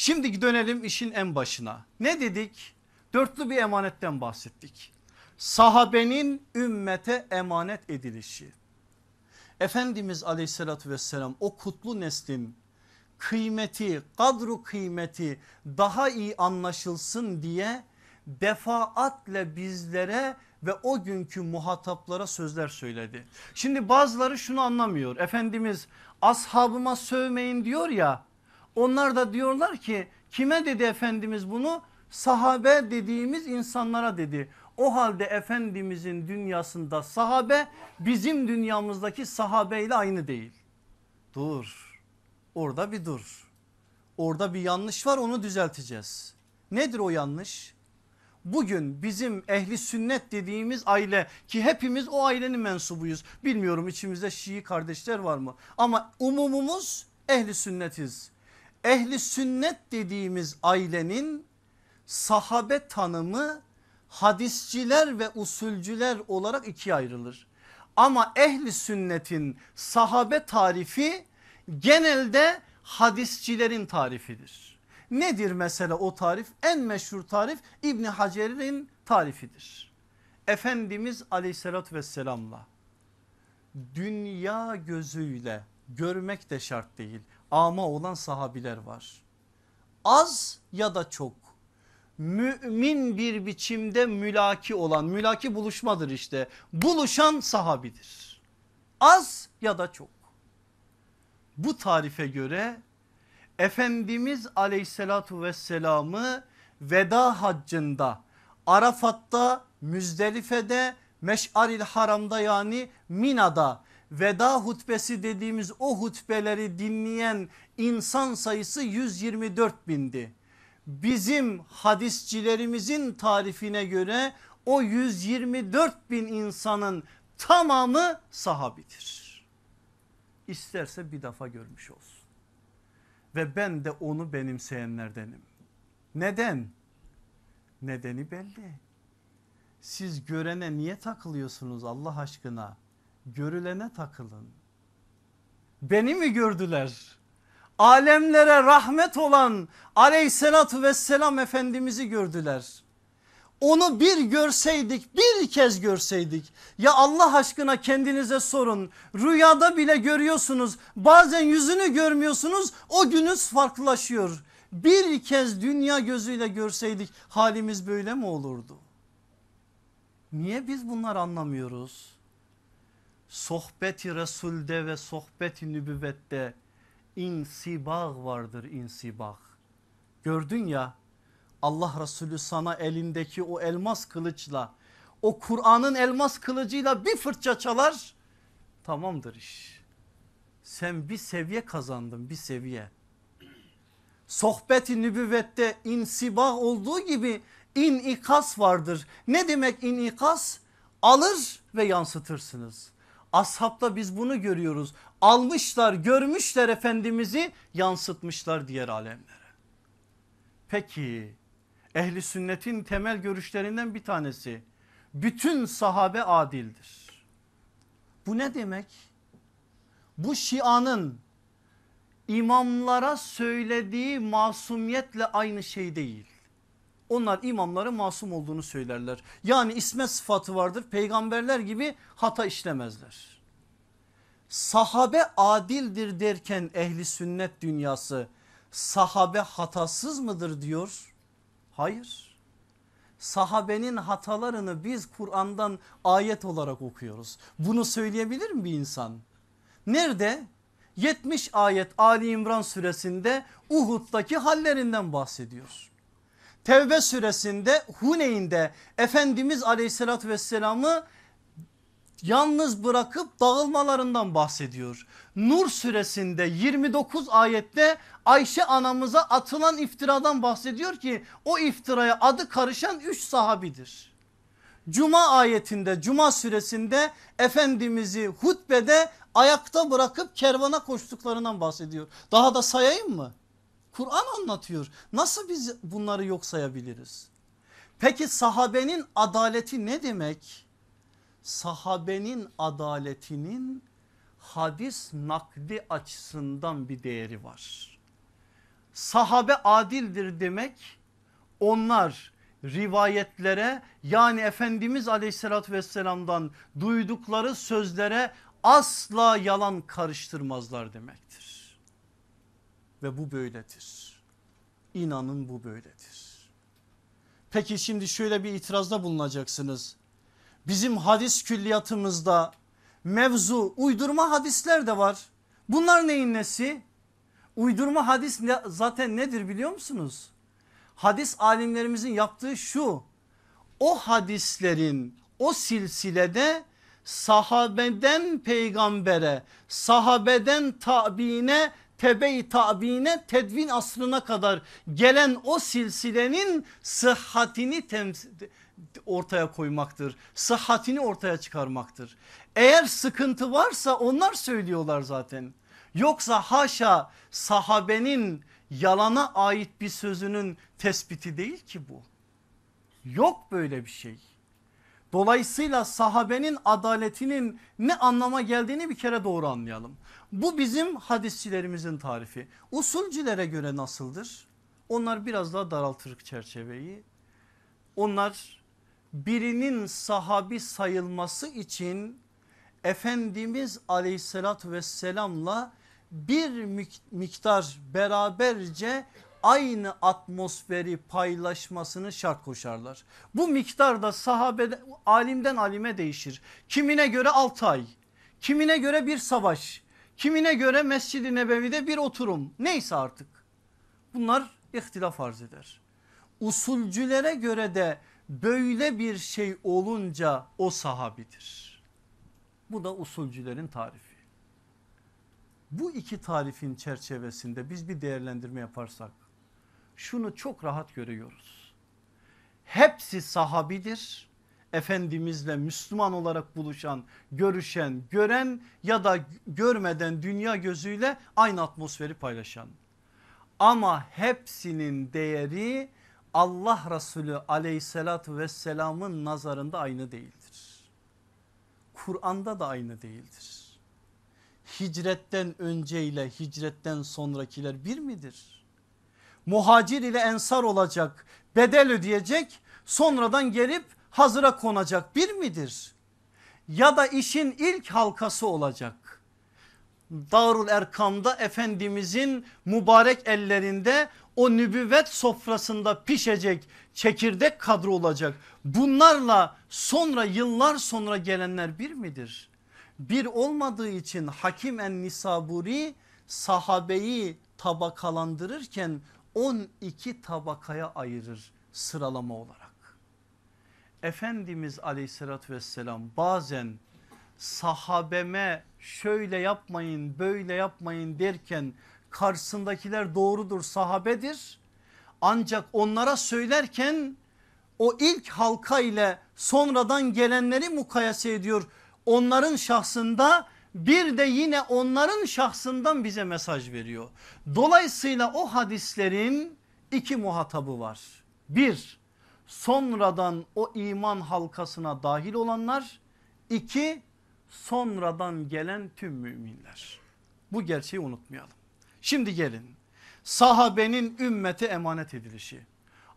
Şimdi dönelim işin en başına. Ne dedik? Dörtlü bir emanetten bahsettik. Sahabenin ümmete emanet edilişi. Efendimiz aleyhissalatü vesselam o kutlu neslin kıymeti kadru kıymeti daha iyi anlaşılsın diye defaatle bizlere ve o günkü muhataplara sözler söyledi. Şimdi bazıları şunu anlamıyor. Efendimiz ashabıma sövmeyin diyor ya onlar da diyorlar ki kime dedi Efendimiz bunu? Sahabe dediğimiz insanlara dedi. O halde Efendimizin dünyasında sahabe bizim dünyamızdaki sahabeyle aynı değil. Dur orada bir dur. Orada bir yanlış var onu düzelteceğiz. Nedir o yanlış? Bugün bizim ehli sünnet dediğimiz aile ki hepimiz o ailenin mensubuyuz. Bilmiyorum içimizde Şii kardeşler var mı? Ama umumumuz ehli sünnetiz ehli sünnet dediğimiz ailenin sahabe tanımı hadisçiler ve usulcüler olarak ikiye ayrılır. Ama ehli sünnetin sahabe tarifi genelde hadisçilerin tarifidir. Nedir mesela o tarif? En meşhur tarif İbni Hacer'in tarifidir. Efendimiz aleyhissalatü vesselamla dünya gözüyle görmek de şart değil. Ama olan sahabiler var. Az ya da çok mümin bir biçimde mülaki olan mülaki buluşmadır işte buluşan sahabidir. Az ya da çok. Bu tarife göre Efendimiz aleyhissalatu vesselamı veda haccında Arafat'ta Müzdelife'de Meş'aril Haram'da yani Mina'da veda hutbesi dediğimiz o hutbeleri dinleyen insan sayısı 124 bindi. Bizim hadisçilerimizin tarifine göre o 124 bin insanın tamamı sahabidir. İsterse bir defa görmüş olsun. Ve ben de onu benimseyenlerdenim. Neden? Nedeni belli. Siz görene niye takılıyorsunuz Allah aşkına? Görülene takılın. Beni mi gördüler? Alemlere rahmet olan aleyhissalatü vesselam efendimizi gördüler. Onu bir görseydik bir kez görseydik ya Allah aşkına kendinize sorun rüyada bile görüyorsunuz bazen yüzünü görmüyorsunuz o günüz farklılaşıyor. Bir kez dünya gözüyle görseydik halimiz böyle mi olurdu? Niye biz bunları anlamıyoruz? Sohbeti Resul'de ve sohbeti nübüvvette insibag vardır insibag. Gördün ya Allah Resulü sana elindeki o elmas kılıçla o Kur'an'ın elmas kılıcıyla bir fırça çalar tamamdır iş. Sen bir seviye kazandın bir seviye. Sohbeti nübüvvette insibah olduğu gibi inikas vardır. Ne demek inikas? Alır ve yansıtırsınız. Ashabta biz bunu görüyoruz. Almışlar görmüşler Efendimiz'i yansıtmışlar diğer alemlere. Peki ehli sünnetin temel görüşlerinden bir tanesi bütün sahabe adildir. Bu ne demek? Bu şianın imamlara söylediği masumiyetle aynı şey değil. Onlar imamların masum olduğunu söylerler. Yani isme sıfatı vardır peygamberler gibi hata işlemezler. Sahabe adildir derken ehli sünnet dünyası sahabe hatasız mıdır diyor. Hayır. Sahabenin hatalarını biz Kur'an'dan ayet olarak okuyoruz. Bunu söyleyebilir mi bir insan? Nerede? 70 ayet Ali İmran suresinde Uhud'daki hallerinden bahsediyor. Tevbe suresinde Huneyn'de Efendimiz aleyhissalatü vesselamı yalnız bırakıp dağılmalarından bahsediyor. Nur suresinde 29 ayette Ayşe anamıza atılan iftiradan bahsediyor ki o iftiraya adı karışan 3 sahabidir. Cuma ayetinde Cuma suresinde Efendimiz'i hutbede ayakta bırakıp kervana koştuklarından bahsediyor. Daha da sayayım mı? Kur'an anlatıyor. Nasıl biz bunları yok sayabiliriz? Peki sahabenin adaleti ne demek? Sahabenin adaletinin hadis nakli açısından bir değeri var. Sahabe adildir demek onlar rivayetlere yani Efendimiz aleyhissalatü vesselamdan duydukları sözlere asla yalan karıştırmazlar demektir. Ve bu böyledir. İnanın bu böyledir. Peki şimdi şöyle bir itirazda bulunacaksınız. Bizim hadis külliyatımızda mevzu uydurma hadisler de var. Bunlar neyin nesi? Uydurma hadis zaten nedir biliyor musunuz? Hadis alimlerimizin yaptığı şu. O hadislerin o silsilede sahabeden peygambere, sahabeden tabiine, tebe-i tabiine, tedvin asrına kadar gelen o silsilenin sıhhatini ortaya koymaktır. Sıhhatini ortaya çıkarmaktır. Eğer sıkıntı varsa onlar söylüyorlar zaten. Yoksa haşa sahabenin yalana ait bir sözünün tespiti değil ki bu. Yok böyle bir şey. Dolayısıyla sahabenin adaletinin ne anlama geldiğini bir kere doğru anlayalım. Bu bizim hadisçilerimizin tarifi. Usulcülere göre nasıldır? Onlar biraz daha daraltır çerçeveyi. Onlar birinin sahabi sayılması için Efendimiz aleyhissalatü vesselamla bir miktar beraberce aynı atmosferi paylaşmasını şart koşarlar. Bu miktar da sahabe alimden alime değişir. Kimine göre 6 ay, kimine göre bir savaş, kimine göre Mescid-i Nebevi'de bir oturum neyse artık. Bunlar ihtilaf arz eder. Usulcülere göre de böyle bir şey olunca o sahabidir. Bu da usulcülerin tarifi. Bu iki tarifin çerçevesinde biz bir değerlendirme yaparsak şunu çok rahat görüyoruz. Hepsi sahabidir. Efendimizle Müslüman olarak buluşan, görüşen, gören ya da görmeden dünya gözüyle aynı atmosferi paylaşan. Ama hepsinin değeri Allah Resulü aleyhissalatü vesselamın nazarında aynı değildir. Kur'an'da da aynı değildir. Hicretten önce ile hicretten sonrakiler bir midir? Muhacir ile ensar olacak bedel ödeyecek sonradan gelip hazıra konacak bir midir? Ya da işin ilk halkası olacak. Darul Erkam'da Efendimizin mübarek ellerinde o nübüvvet sofrasında pişecek çekirdek kadro olacak. Bunlarla sonra yıllar sonra gelenler bir midir? Bir olmadığı için Hakim en Nisaburi sahabeyi tabakalandırırken 12 tabakaya ayırır sıralama olarak. Efendimiz aleyhissalatü vesselam bazen sahabeme şöyle yapmayın böyle yapmayın derken karşısındakiler doğrudur sahabedir. Ancak onlara söylerken o ilk halka ile sonradan gelenleri mukayese ediyor. Onların şahsında bir de yine onların şahsından bize mesaj veriyor. Dolayısıyla o hadislerin iki muhatabı var. Bir sonradan o iman halkasına dahil olanlar. iki sonradan gelen tüm müminler. Bu gerçeği unutmayalım. Şimdi gelin sahabenin ümmete emanet edilişi.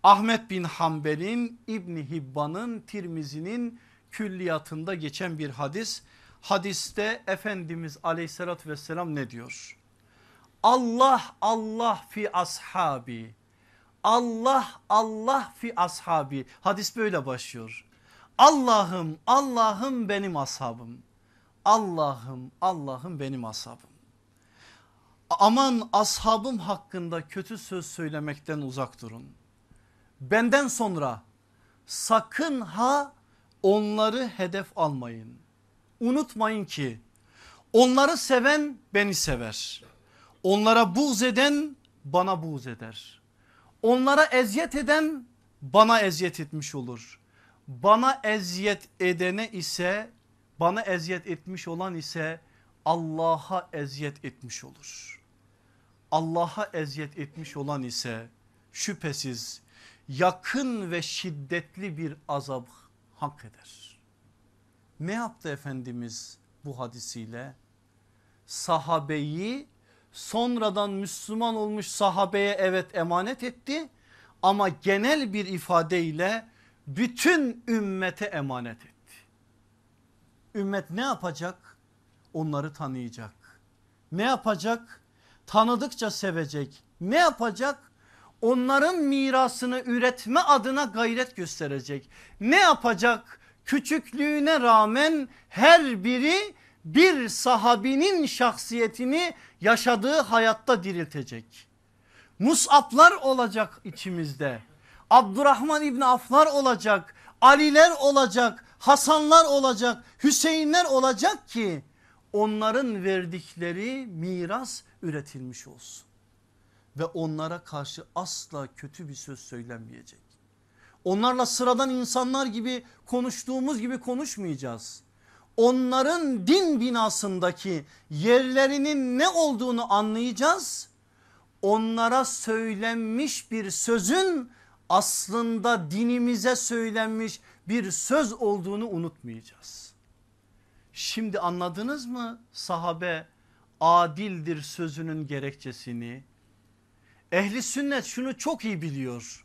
Ahmet bin Hanbel'in İbni Hibban'ın Tirmizi'nin külliyatında geçen bir hadis. Hadiste Efendimiz aleyhissalatü vesselam ne diyor? Allah Allah fi ashabi. Allah Allah fi ashabi. Hadis böyle başlıyor. Allah'ım Allah'ım benim ashabım. Allah'ım Allah'ım benim ashabım. Aman ashabım hakkında kötü söz söylemekten uzak durun. Benden sonra sakın ha onları hedef almayın. Unutmayın ki onları seven beni sever. Onlara buğz eden bana buğz eder. Onlara eziyet eden bana eziyet etmiş olur. Bana eziyet edene ise bana eziyet etmiş olan ise Allah'a eziyet etmiş olur. Allah'a eziyet etmiş olan ise şüphesiz yakın ve şiddetli bir azap hak eder. Ne yaptı Efendimiz bu hadisiyle? Sahabeyi sonradan Müslüman olmuş sahabeye evet emanet etti ama genel bir ifadeyle bütün ümmete emanet etti. Ümmet ne yapacak? Onları tanıyacak. Ne yapacak? Tanıdıkça sevecek. Ne yapacak? Onların mirasını üretme adına gayret gösterecek. Ne yapacak? Küçüklüğüne rağmen her biri bir sahabinin şahsiyetini yaşadığı hayatta diriltecek. Mus'aplar olacak içimizde. Abdurrahman İbni Aflar olacak. Aliler olacak. Hasanlar olacak. Hüseyinler olacak ki onların verdikleri miras üretilmiş olsun. Ve onlara karşı asla kötü bir söz söylenmeyecek. Onlarla sıradan insanlar gibi konuştuğumuz gibi konuşmayacağız. Onların din binasındaki yerlerinin ne olduğunu anlayacağız. Onlara söylenmiş bir sözün aslında dinimize söylenmiş bir söz olduğunu unutmayacağız. Şimdi anladınız mı sahabe adildir sözünün gerekçesini? Ehli sünnet şunu çok iyi biliyor.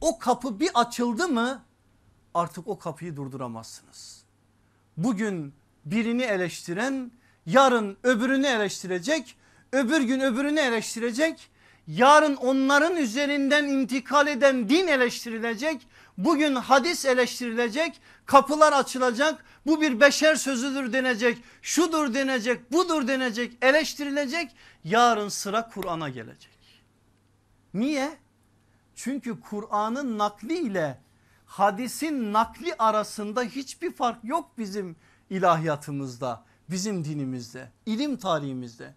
O kapı bir açıldı mı artık o kapıyı durduramazsınız. Bugün birini eleştiren yarın öbürünü eleştirecek öbür gün öbürünü eleştirecek yarın onların üzerinden intikal eden din eleştirilecek bugün hadis eleştirilecek kapılar açılacak bu bir beşer sözüdür denecek şudur denecek budur denecek eleştirilecek yarın sıra Kur'an'a gelecek. Niye? Çünkü Kur'an'ın nakli ile hadisin nakli arasında hiçbir fark yok bizim ilahiyatımızda, bizim dinimizde, ilim tarihimizde.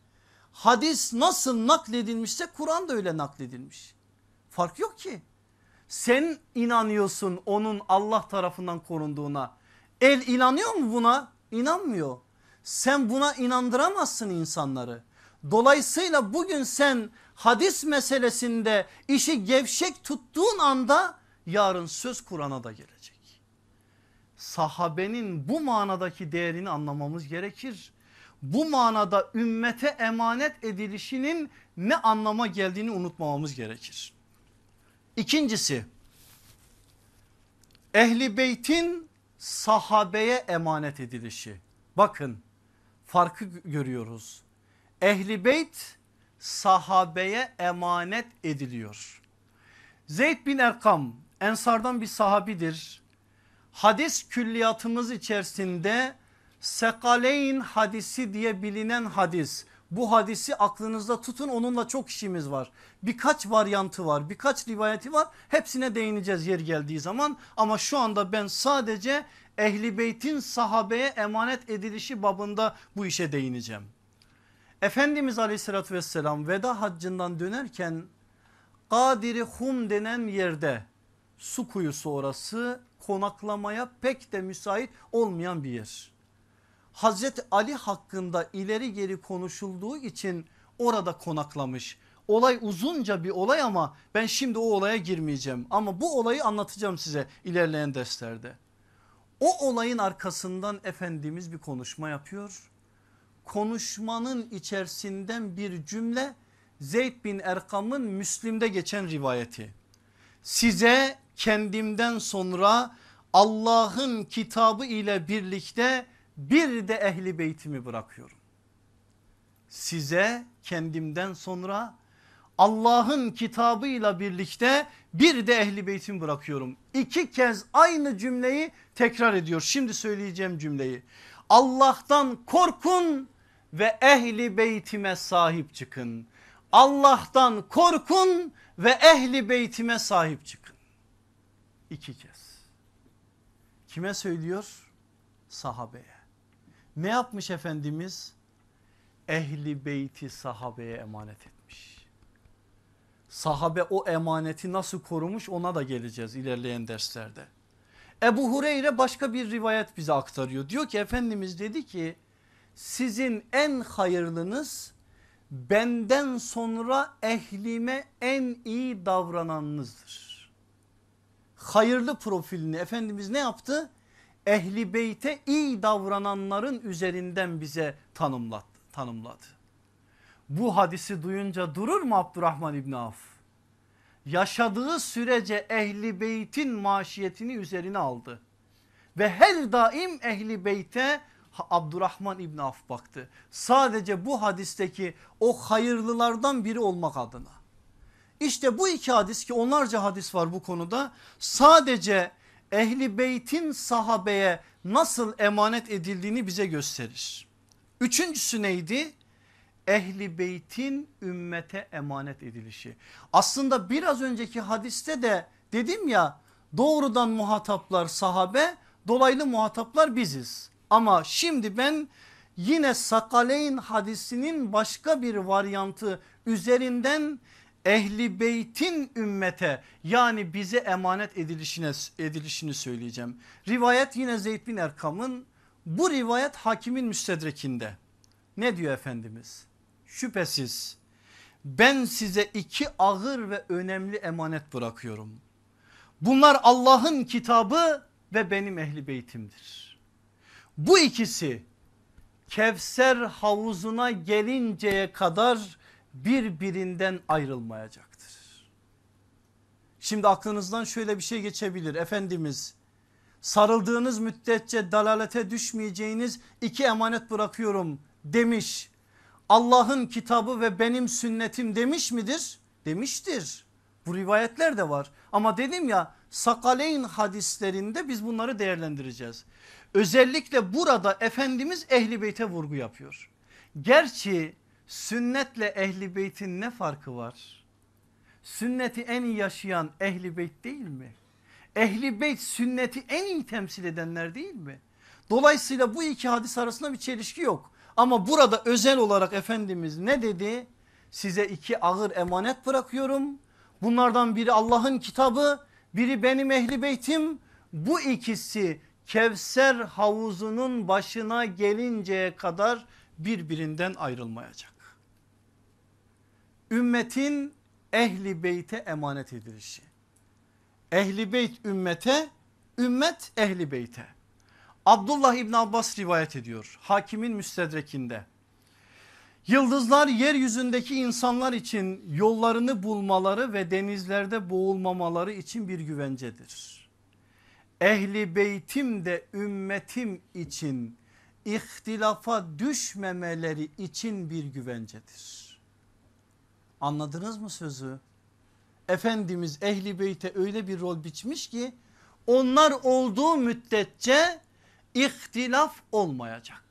Hadis nasıl nakledilmişse Kur'an da öyle nakledilmiş. Fark yok ki. Sen inanıyorsun onun Allah tarafından korunduğuna. El inanıyor mu buna? İnanmıyor. Sen buna inandıramazsın insanları. Dolayısıyla bugün sen hadis meselesinde işi gevşek tuttuğun anda yarın söz Kur'an'a da gelecek. Sahabenin bu manadaki değerini anlamamız gerekir. Bu manada ümmete emanet edilişinin ne anlama geldiğini unutmamamız gerekir. İkincisi ehli beytin sahabeye emanet edilişi. Bakın farkı görüyoruz. Ehli beyt sahabeye emanet ediliyor. Zeyd bin Erkam ensardan bir sahabidir. Hadis külliyatımız içerisinde Sekaleyn hadisi diye bilinen hadis. Bu hadisi aklınızda tutun onunla çok işimiz var. Birkaç varyantı var birkaç rivayeti var hepsine değineceğiz yer geldiği zaman. Ama şu anda ben sadece ehli beytin sahabeye emanet edilişi babında bu işe değineceğim. Efendimiz aleyhissalatü vesselam veda haccından dönerken Kadiri Hum denen yerde su kuyusu orası konaklamaya pek de müsait olmayan bir yer. Hazreti Ali hakkında ileri geri konuşulduğu için orada konaklamış. Olay uzunca bir olay ama ben şimdi o olaya girmeyeceğim. Ama bu olayı anlatacağım size ilerleyen derslerde. O olayın arkasından Efendimiz bir konuşma yapıyor. Konuşmanın içerisinden bir cümle Zeyd bin Erkam'ın Müslim'de geçen rivayeti. Size kendimden sonra Allah'ın kitabı ile birlikte bir de ehli beytimi bırakıyorum. Size kendimden sonra Allah'ın kitabıyla birlikte bir de ehli beytimi bırakıyorum. İki kez aynı cümleyi tekrar ediyor. Şimdi söyleyeceğim cümleyi. Allah'tan korkun ve ehli beytime sahip çıkın. Allah'tan korkun ve ehli beytime sahip çıkın. İki kez. Kime söylüyor? Sahabeye. Ne yapmış Efendimiz? Ehli beyti sahabeye emanet etmiş. Sahabe o emaneti nasıl korumuş ona da geleceğiz ilerleyen derslerde. Ebu Hureyre başka bir rivayet bize aktarıyor. Diyor ki Efendimiz dedi ki sizin en hayırlınız benden sonra ehlime en iyi davrananınızdır. Hayırlı profilini Efendimiz ne yaptı? Ehli beyte iyi davrananların üzerinden bize tanımladı. tanımladı. Bu hadisi duyunca durur mu Abdurrahman İbni Avf? Yaşadığı sürece ehli beytin maşiyetini üzerine aldı. Ve her daim ehli beyte Abdurrahman İbni Af baktı. Sadece bu hadisteki o hayırlılardan biri olmak adına. İşte bu iki hadis ki onlarca hadis var bu konuda sadece ehli beytin sahabeye nasıl emanet edildiğini bize gösterir. Üçüncüsü neydi? Ehli beytin ümmete emanet edilişi. Aslında biraz önceki hadiste de dedim ya doğrudan muhataplar sahabe dolaylı muhataplar biziz. Ama şimdi ben yine Sakaleyn hadisinin başka bir varyantı üzerinden ehli beytin ümmete yani bize emanet edilişine, edilişini söyleyeceğim. Rivayet yine Zeyd bin Erkam'ın bu rivayet hakimin müstedrekinde. Ne diyor Efendimiz? Şüphesiz ben size iki ağır ve önemli emanet bırakıyorum. Bunlar Allah'ın kitabı ve benim ehli beytimdir. Bu ikisi Kevser havuzuna gelinceye kadar birbirinden ayrılmayacaktır. Şimdi aklınızdan şöyle bir şey geçebilir. Efendimiz sarıldığınız müddetçe dalalete düşmeyeceğiniz iki emanet bırakıyorum demiş. Allah'ın kitabı ve benim sünnetim demiş midir? Demiştir. Bu rivayetler de var ama dedim ya Sakaleyn hadislerinde biz bunları değerlendireceğiz. Özellikle burada Efendimiz ehli beyte vurgu yapıyor. Gerçi sünnetle ehli beytin ne farkı var? Sünneti en iyi yaşayan ehli beyt değil mi? Ehli beyt sünneti en iyi temsil edenler değil mi? Dolayısıyla bu iki hadis arasında bir çelişki yok. Ama burada özel olarak Efendimiz ne dedi? Size iki ağır emanet bırakıyorum. Bunlardan biri Allah'ın kitabı, biri benim ehli beytim. Bu ikisi Kevser havuzunun başına gelinceye kadar birbirinden ayrılmayacak. Ümmetin ehli beyte emanet edilişi. Ehli beyt ümmete, ümmet ehli beyte. Abdullah İbn Abbas rivayet ediyor hakimin müstedrekinde. Yıldızlar yeryüzündeki insanlar için yollarını bulmaları ve denizlerde boğulmamaları için bir güvencedir. Ehli beytim de ümmetim için ihtilafa düşmemeleri için bir güvencedir. Anladınız mı sözü? Efendimiz ehli beyte öyle bir rol biçmiş ki onlar olduğu müddetçe ihtilaf olmayacak.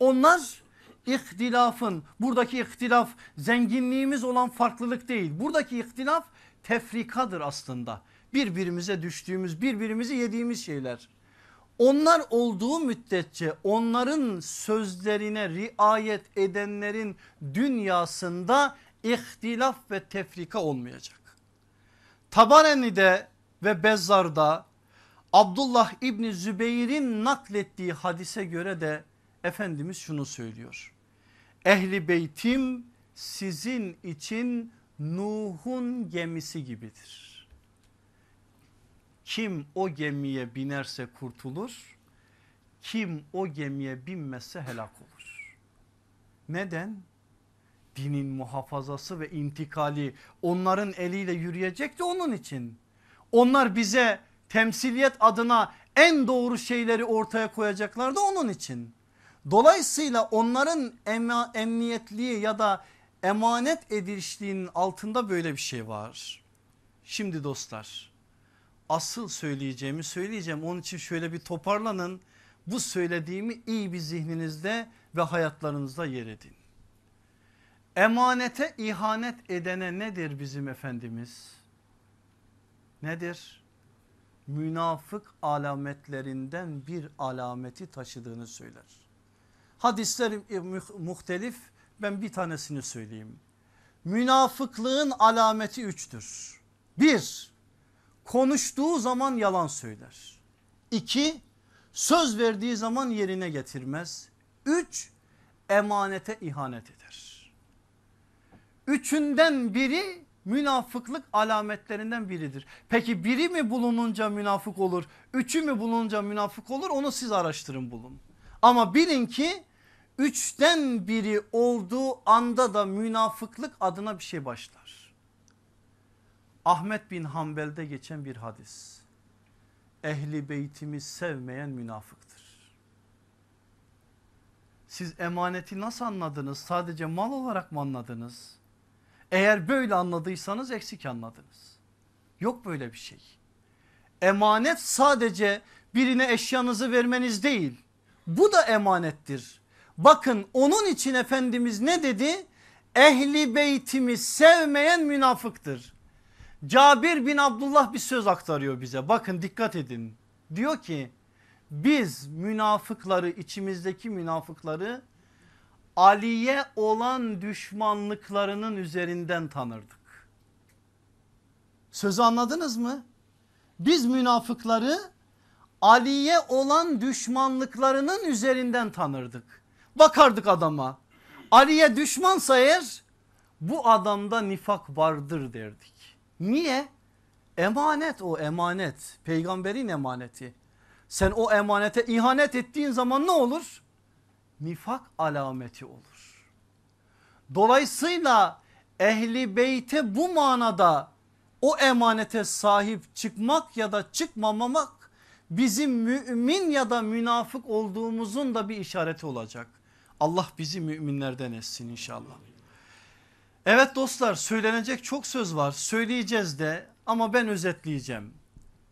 Onlar ihtilafın buradaki ihtilaf zenginliğimiz olan farklılık değil. Buradaki ihtilaf tefrikadır aslında. Birbirimize düştüğümüz birbirimizi yediğimiz şeyler. Onlar olduğu müddetçe onların sözlerine riayet edenlerin dünyasında ihtilaf ve tefrika olmayacak. Tabarani'de ve Bezzar'da Abdullah İbni Zübeyir'in naklettiği hadise göre de Efendimiz şunu söylüyor. Ehli beytim sizin için Nuh'un gemisi gibidir. Kim o gemiye binerse kurtulur, kim o gemiye binmezse helak olur. Neden? Dinin muhafazası ve intikali onların eliyle yürüyecek de onun için. Onlar bize temsiliyet adına en doğru şeyleri ortaya koyacaklar da onun için. Dolayısıyla onların emniyetliği ya da emanet edilişliğinin altında böyle bir şey var. Şimdi dostlar asıl söyleyeceğimi söyleyeceğim onun için şöyle bir toparlanın. Bu söylediğimi iyi bir zihninizde ve hayatlarınızda yer edin. Emanete ihanet edene nedir bizim Efendimiz? Nedir? münafık alametlerinden bir alameti taşıdığını söyler. Hadisler muhtelif ben bir tanesini söyleyeyim. Münafıklığın alameti üçtür. Bir, konuştuğu zaman yalan söyler. İki, söz verdiği zaman yerine getirmez. Üç, emanete ihanet eder. Üçünden biri münafıklık alametlerinden biridir. Peki biri mi bulununca münafık olur? Üçü mü bulununca münafık olur? Onu siz araştırın bulun. Ama bilin ki üçten biri olduğu anda da münafıklık adına bir şey başlar. Ahmet bin Hanbel'de geçen bir hadis. Ehli beytimi sevmeyen münafıktır. Siz emaneti nasıl anladınız? Sadece mal olarak mı anladınız? Eğer böyle anladıysanız eksik anladınız. Yok böyle bir şey. Emanet sadece birine eşyanızı vermeniz değil. Bu da emanettir. Bakın onun için Efendimiz ne dedi? Ehli beytimi sevmeyen münafıktır. Cabir bin Abdullah bir söz aktarıyor bize. Bakın dikkat edin. Diyor ki biz münafıkları içimizdeki münafıkları Ali'ye olan düşmanlıklarının üzerinden tanırdık. Sözü anladınız mı? Biz münafıkları Ali'ye olan düşmanlıklarının üzerinden tanırdık. Bakardık adama. Ali'ye düşmansa eğer bu adamda nifak vardır derdik. Niye? Emanet o emanet. Peygamberin emaneti. Sen o emanete ihanet ettiğin zaman ne olur? nifak alameti olur. Dolayısıyla ehli beyte bu manada o emanete sahip çıkmak ya da çıkmamamak bizim mümin ya da münafık olduğumuzun da bir işareti olacak. Allah bizi müminlerden etsin inşallah. Evet dostlar söylenecek çok söz var söyleyeceğiz de ama ben özetleyeceğim.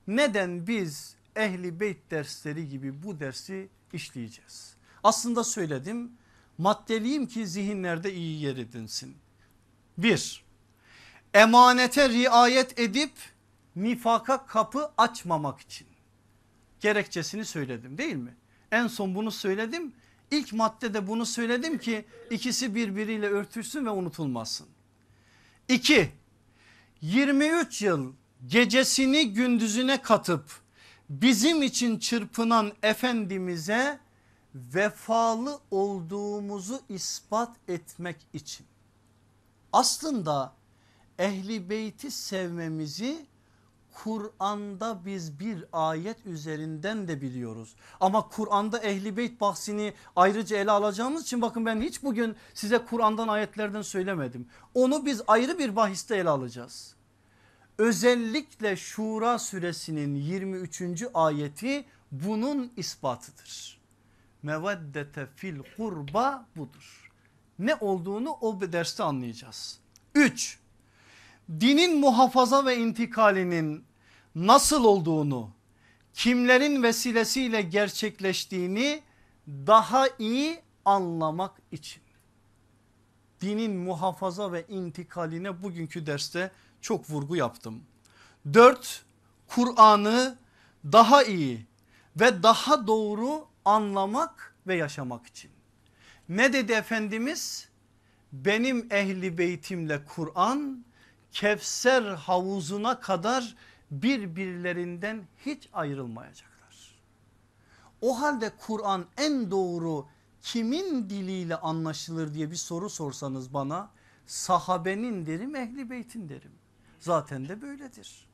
Neden biz ehli beyt dersleri gibi bu dersi işleyeceğiz? Aslında söyledim maddeliyim ki zihinlerde iyi yer edinsin. Bir, emanete riayet edip nifaka kapı açmamak için. Gerekçesini söyledim değil mi? En son bunu söyledim. İlk maddede bunu söyledim ki ikisi birbiriyle örtüşsün ve unutulmasın. İki, 23 yıl gecesini gündüzüne katıp bizim için çırpınan Efendimiz'e vefalı olduğumuzu ispat etmek için. Aslında ehli beyti sevmemizi Kur'an'da biz bir ayet üzerinden de biliyoruz. Ama Kur'an'da ehli beyt bahsini ayrıca ele alacağımız için bakın ben hiç bugün size Kur'an'dan ayetlerden söylemedim. Onu biz ayrı bir bahiste ele alacağız. Özellikle Şura suresinin 23. ayeti bunun ispatıdır. Meveddete fil kurba budur. Ne olduğunu o derste anlayacağız. 3. Dinin muhafaza ve intikalinin nasıl olduğunu, kimlerin vesilesiyle gerçekleştiğini daha iyi anlamak için. Dinin muhafaza ve intikaline bugünkü derste çok vurgu yaptım. Dört, Kur'an'ı daha iyi ve daha doğru anlamak ve yaşamak için. Ne dedi Efendimiz? Benim ehli beytimle Kur'an Kevser havuzuna kadar birbirlerinden hiç ayrılmayacaklar. O halde Kur'an en doğru kimin diliyle anlaşılır diye bir soru sorsanız bana sahabenin derim ehli beytin derim. Zaten de böyledir.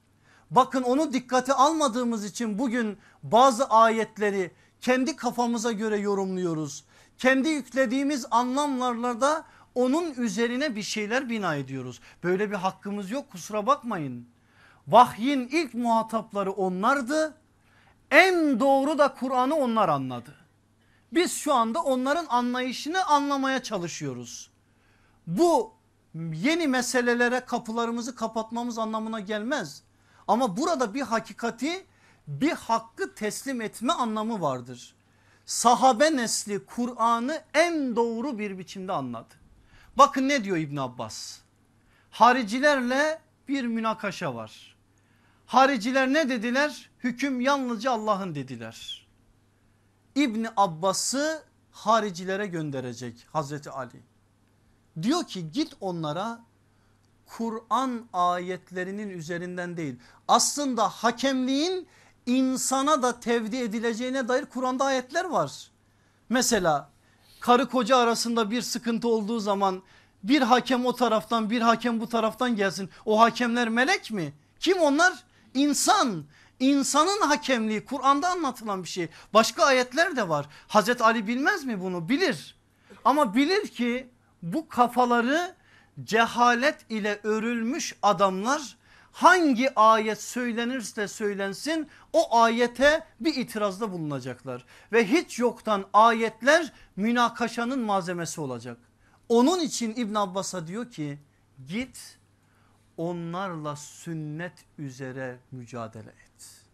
Bakın onu dikkate almadığımız için bugün bazı ayetleri kendi kafamıza göre yorumluyoruz. Kendi yüklediğimiz anlamlarla da onun üzerine bir şeyler bina ediyoruz. Böyle bir hakkımız yok kusura bakmayın. Vahyin ilk muhatapları onlardı. En doğru da Kur'an'ı onlar anladı. Biz şu anda onların anlayışını anlamaya çalışıyoruz. Bu yeni meselelere kapılarımızı kapatmamız anlamına gelmez. Ama burada bir hakikati bir hakkı teslim etme anlamı vardır. Sahabe nesli Kur'an'ı en doğru bir biçimde anladı. Bakın ne diyor İbn Abbas? Haricilerle bir münakaşa var. Hariciler ne dediler? Hüküm yalnızca Allah'ın dediler. İbni Abbas'ı haricilere gönderecek Hazreti Ali. Diyor ki git onlara Kur'an ayetlerinin üzerinden değil aslında hakemliğin insana da tevdi edileceğine dair Kur'an'da ayetler var. Mesela karı koca arasında bir sıkıntı olduğu zaman bir hakem o taraftan bir hakem bu taraftan gelsin. O hakemler melek mi? Kim onlar? İnsan. İnsanın hakemliği Kur'an'da anlatılan bir şey. Başka ayetler de var. Hazreti Ali bilmez mi bunu? Bilir. Ama bilir ki bu kafaları cehalet ile örülmüş adamlar hangi ayet söylenirse söylensin o ayete bir itirazda bulunacaklar. Ve hiç yoktan ayetler münakaşanın malzemesi olacak. Onun için İbn Abbas'a diyor ki git onlarla sünnet üzere mücadele et.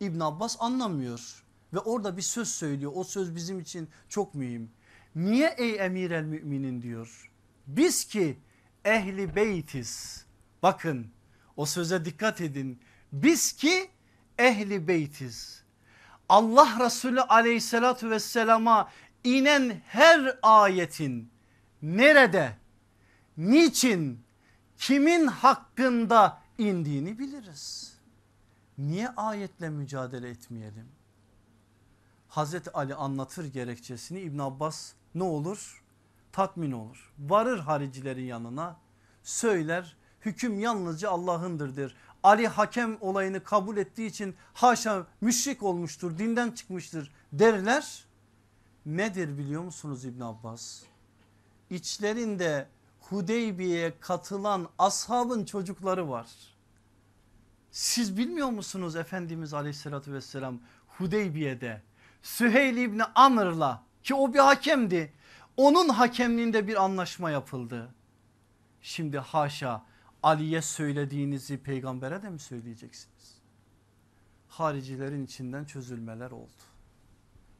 İbn Abbas anlamıyor ve orada bir söz söylüyor. O söz bizim için çok mühim. Niye ey emir el müminin diyor. Biz ki ehli beytiz. Bakın o söze dikkat edin. Biz ki ehli beytiz. Allah Resulü aleyhissalatü vesselama inen her ayetin nerede, niçin, kimin hakkında indiğini biliriz. Niye ayetle mücadele etmeyelim? Hazreti Ali anlatır gerekçesini İbn Abbas ne olur? Tatmin olur. Varır haricilerin yanına söyler hüküm yalnızca Allah'ındır der. Ali hakem olayını kabul ettiği için haşa müşrik olmuştur dinden çıkmıştır derler. Nedir biliyor musunuz İbn Abbas? İçlerinde Hudeybiye'ye katılan ashabın çocukları var. Siz bilmiyor musunuz Efendimiz aleyhissalatü vesselam Hudeybiye'de Süheyl İbni Amr'la ki o bir hakemdi. Onun hakemliğinde bir anlaşma yapıldı. Şimdi haşa Ali'ye söylediğinizi peygambere de mi söyleyeceksiniz? Haricilerin içinden çözülmeler oldu.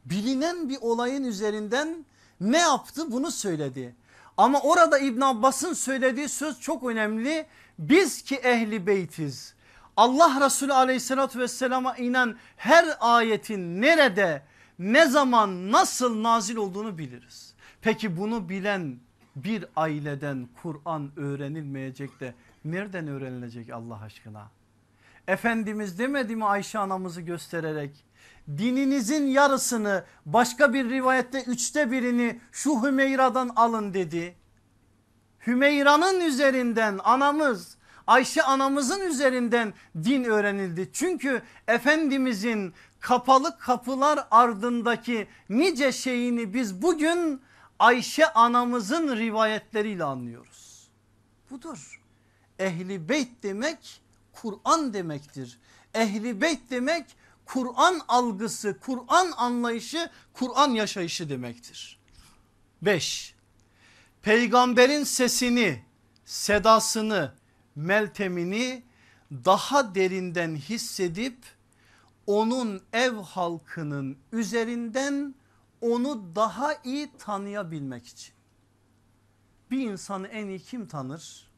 Bilinen bir olayın üzerinden ne yaptı bunu söyledi. Ama orada İbn Abbas'ın söylediği söz çok önemli. Biz ki ehli beytiz. Allah Resulü aleyhissalatü vesselama inen her ayetin nerede ne zaman nasıl nazil olduğunu biliriz. Peki bunu bilen bir aileden Kur'an öğrenilmeyecek de nereden öğrenilecek Allah aşkına? Efendimiz demedi mi Ayşe anamızı göstererek dininizin yarısını başka bir rivayette üçte birini şu Hümeyra'dan alın dedi. Hümeyra'nın üzerinden anamız Ayşe anamızın üzerinden din öğrenildi. Çünkü Efendimizin kapalı kapılar ardındaki nice şeyini biz bugün Ayşe anamızın rivayetleriyle anlıyoruz. Budur. Ehli beyt demek Kur'an demektir. Ehli beyt demek Kur'an algısı, Kur'an anlayışı, Kur'an yaşayışı demektir. 5. Peygamberin sesini, sedasını, meltemini daha derinden hissedip onun ev halkının üzerinden onu daha iyi tanıyabilmek için. Bir insanı en iyi kim tanır?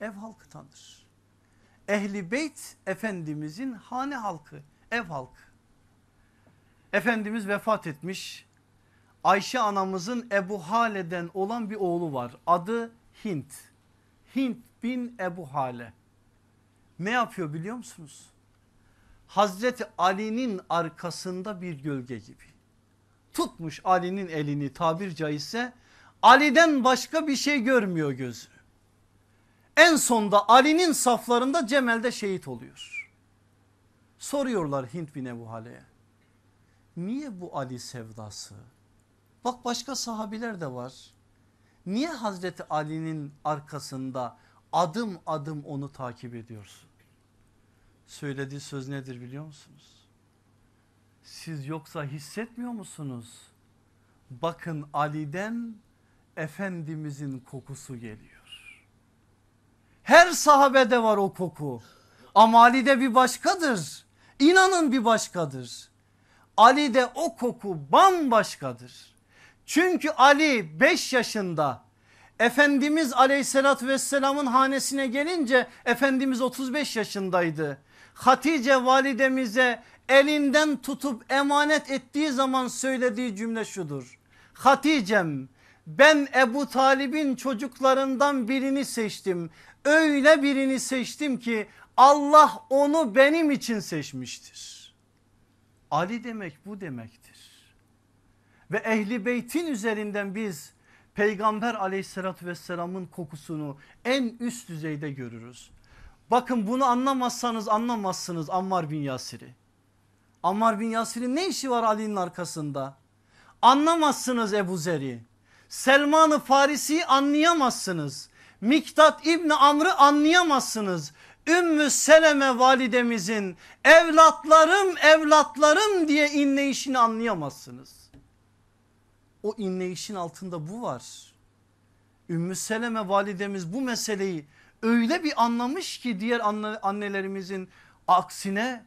Ev halkı tanır. Ehli beyt Efendimizin hane halkı, ev halkı. Efendimiz vefat etmiş. Ayşe anamızın Ebu Hale'den olan bir oğlu var. Adı Hint. Hint bin Ebu Hale. Ne yapıyor biliyor musunuz? Hazreti Ali'nin arkasında bir gölge gibi. Tutmuş Ali'nin elini tabir caizse Ali'den başka bir şey görmüyor gözü. En sonda Ali'nin saflarında Cemel'de şehit oluyor. Soruyorlar Hint bin Ebu Hale'ye. Niye bu Ali sevdası? Bak başka sahabiler de var. Niye Hazreti Ali'nin arkasında adım adım onu takip ediyorsun? Söylediği söz nedir biliyor musunuz? Siz yoksa hissetmiyor musunuz? Bakın Ali'den Efendimizin kokusu geliyor. Her sahabede var o koku. Ama Ali'de bir başkadır. İnanın bir başkadır. Ali'de o koku bambaşkadır. Çünkü Ali 5 yaşında Efendimiz aleyhissalatü vesselamın hanesine gelince Efendimiz 35 yaşındaydı. Hatice validemize elinden tutup emanet ettiği zaman söylediği cümle şudur. Hatice'm ben Ebu Talib'in çocuklarından birini seçtim. Öyle birini seçtim ki Allah onu benim için seçmiştir. Ali demek bu demektir. Ve ehli beytin üzerinden biz peygamber aleyhissalatü vesselamın kokusunu en üst düzeyde görürüz. Bakın bunu anlamazsanız anlamazsınız Ammar bin Yasir'i. Ammar bin Yasir'in ne işi var Ali'nin arkasında? Anlamazsınız Ebu Zer'i. Selman-ı Farisi'yi anlayamazsınız. Miktat İbni Amr'ı anlayamazsınız. Ümmü Seleme validemizin evlatlarım evlatlarım diye inleyişini anlayamazsınız. O inleyişin altında bu var. Ümmü Seleme validemiz bu meseleyi öyle bir anlamış ki diğer annelerimizin aksine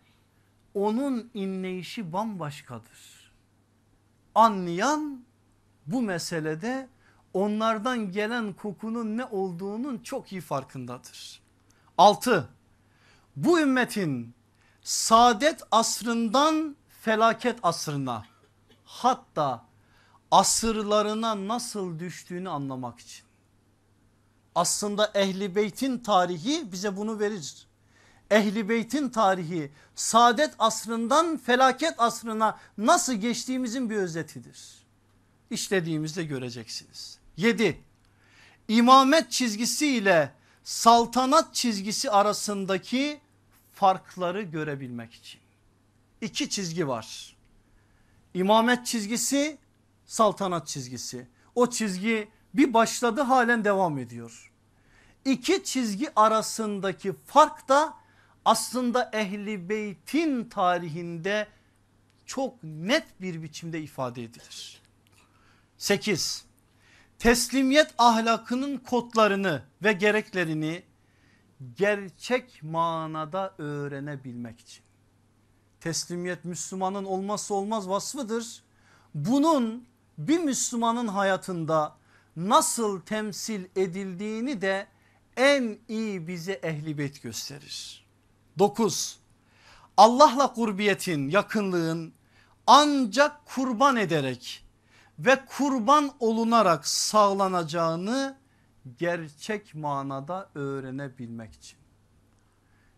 onun inleyişi bambaşkadır. Anlayan bu meselede onlardan gelen kokunun ne olduğunun çok iyi farkındadır. 6. Bu ümmetin saadet asrından felaket asrına hatta asırlarına nasıl düştüğünü anlamak için. Aslında ehli beytin tarihi bize bunu verir. Ehli beytin tarihi saadet asrından felaket asrına nasıl geçtiğimizin bir özetidir. İşlediğimizde göreceksiniz. 7. İmamet çizgisi ile saltanat çizgisi arasındaki farkları görebilmek için. İki çizgi var. İmamet çizgisi saltanat çizgisi. O çizgi bir başladı halen devam ediyor. İki çizgi arasındaki fark da aslında ehli beytin tarihinde çok net bir biçimde ifade edilir. 8. Teslimiyet ahlakının kodlarını ve gereklerini gerçek manada öğrenebilmek için. Teslimiyet Müslümanın olmazsa olmaz vasfıdır. Bunun bir Müslümanın hayatında nasıl temsil edildiğini de en iyi bize ehli beyt gösterir. 9. Allah'la kurbiyetin yakınlığın ancak kurban ederek ve kurban olunarak sağlanacağını gerçek manada öğrenebilmek için.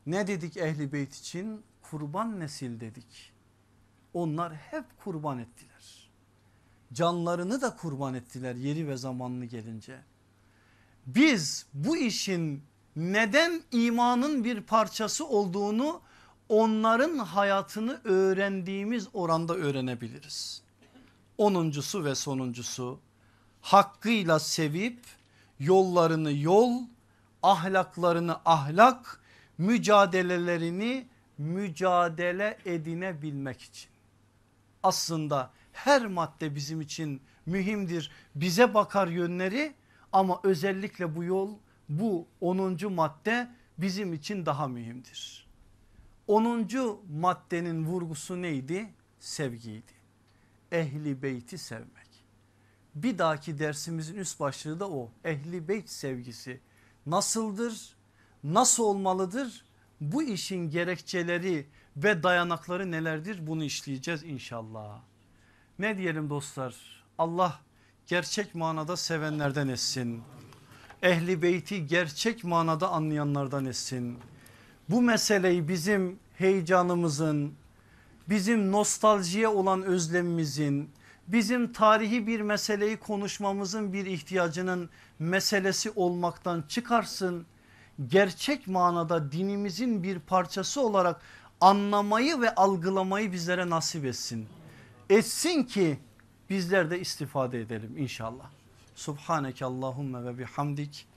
Ne dedik ehli beyt için? Kurban nesil dedik. Onlar hep kurban ettiler. Canlarını da kurban ettiler yeri ve zamanlı gelince. Biz bu işin neden imanın bir parçası olduğunu onların hayatını öğrendiğimiz oranda öğrenebiliriz. Onuncusu ve sonuncusu hakkıyla sevip yollarını yol, ahlaklarını ahlak, mücadelelerini mücadele edinebilmek için. Aslında her madde bizim için mühimdir. Bize bakar yönleri ama özellikle bu yol bu 10. madde bizim için daha mühimdir. 10. maddenin vurgusu neydi? Sevgiydi. Ehli beyti sevmek. Bir dahaki dersimizin üst başlığı da o. Ehli beyt sevgisi nasıldır? Nasıl olmalıdır? Bu işin gerekçeleri ve dayanakları nelerdir? Bunu işleyeceğiz inşallah. Ne diyelim dostlar? Allah gerçek manada sevenlerden etsin. Ehli beyti gerçek manada anlayanlardan etsin. Bu meseleyi bizim heyecanımızın, bizim nostaljiye olan özlemimizin, bizim tarihi bir meseleyi konuşmamızın bir ihtiyacının meselesi olmaktan çıkarsın. Gerçek manada dinimizin bir parçası olarak anlamayı ve algılamayı bizlere nasip etsin. Etsin ki bizler de istifade edelim inşallah. Subhaneke Allahümme ve bihamdik.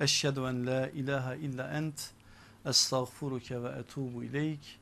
Eşhedü en la ilahe illa ent. Estağfuruke ve etubu ileyk.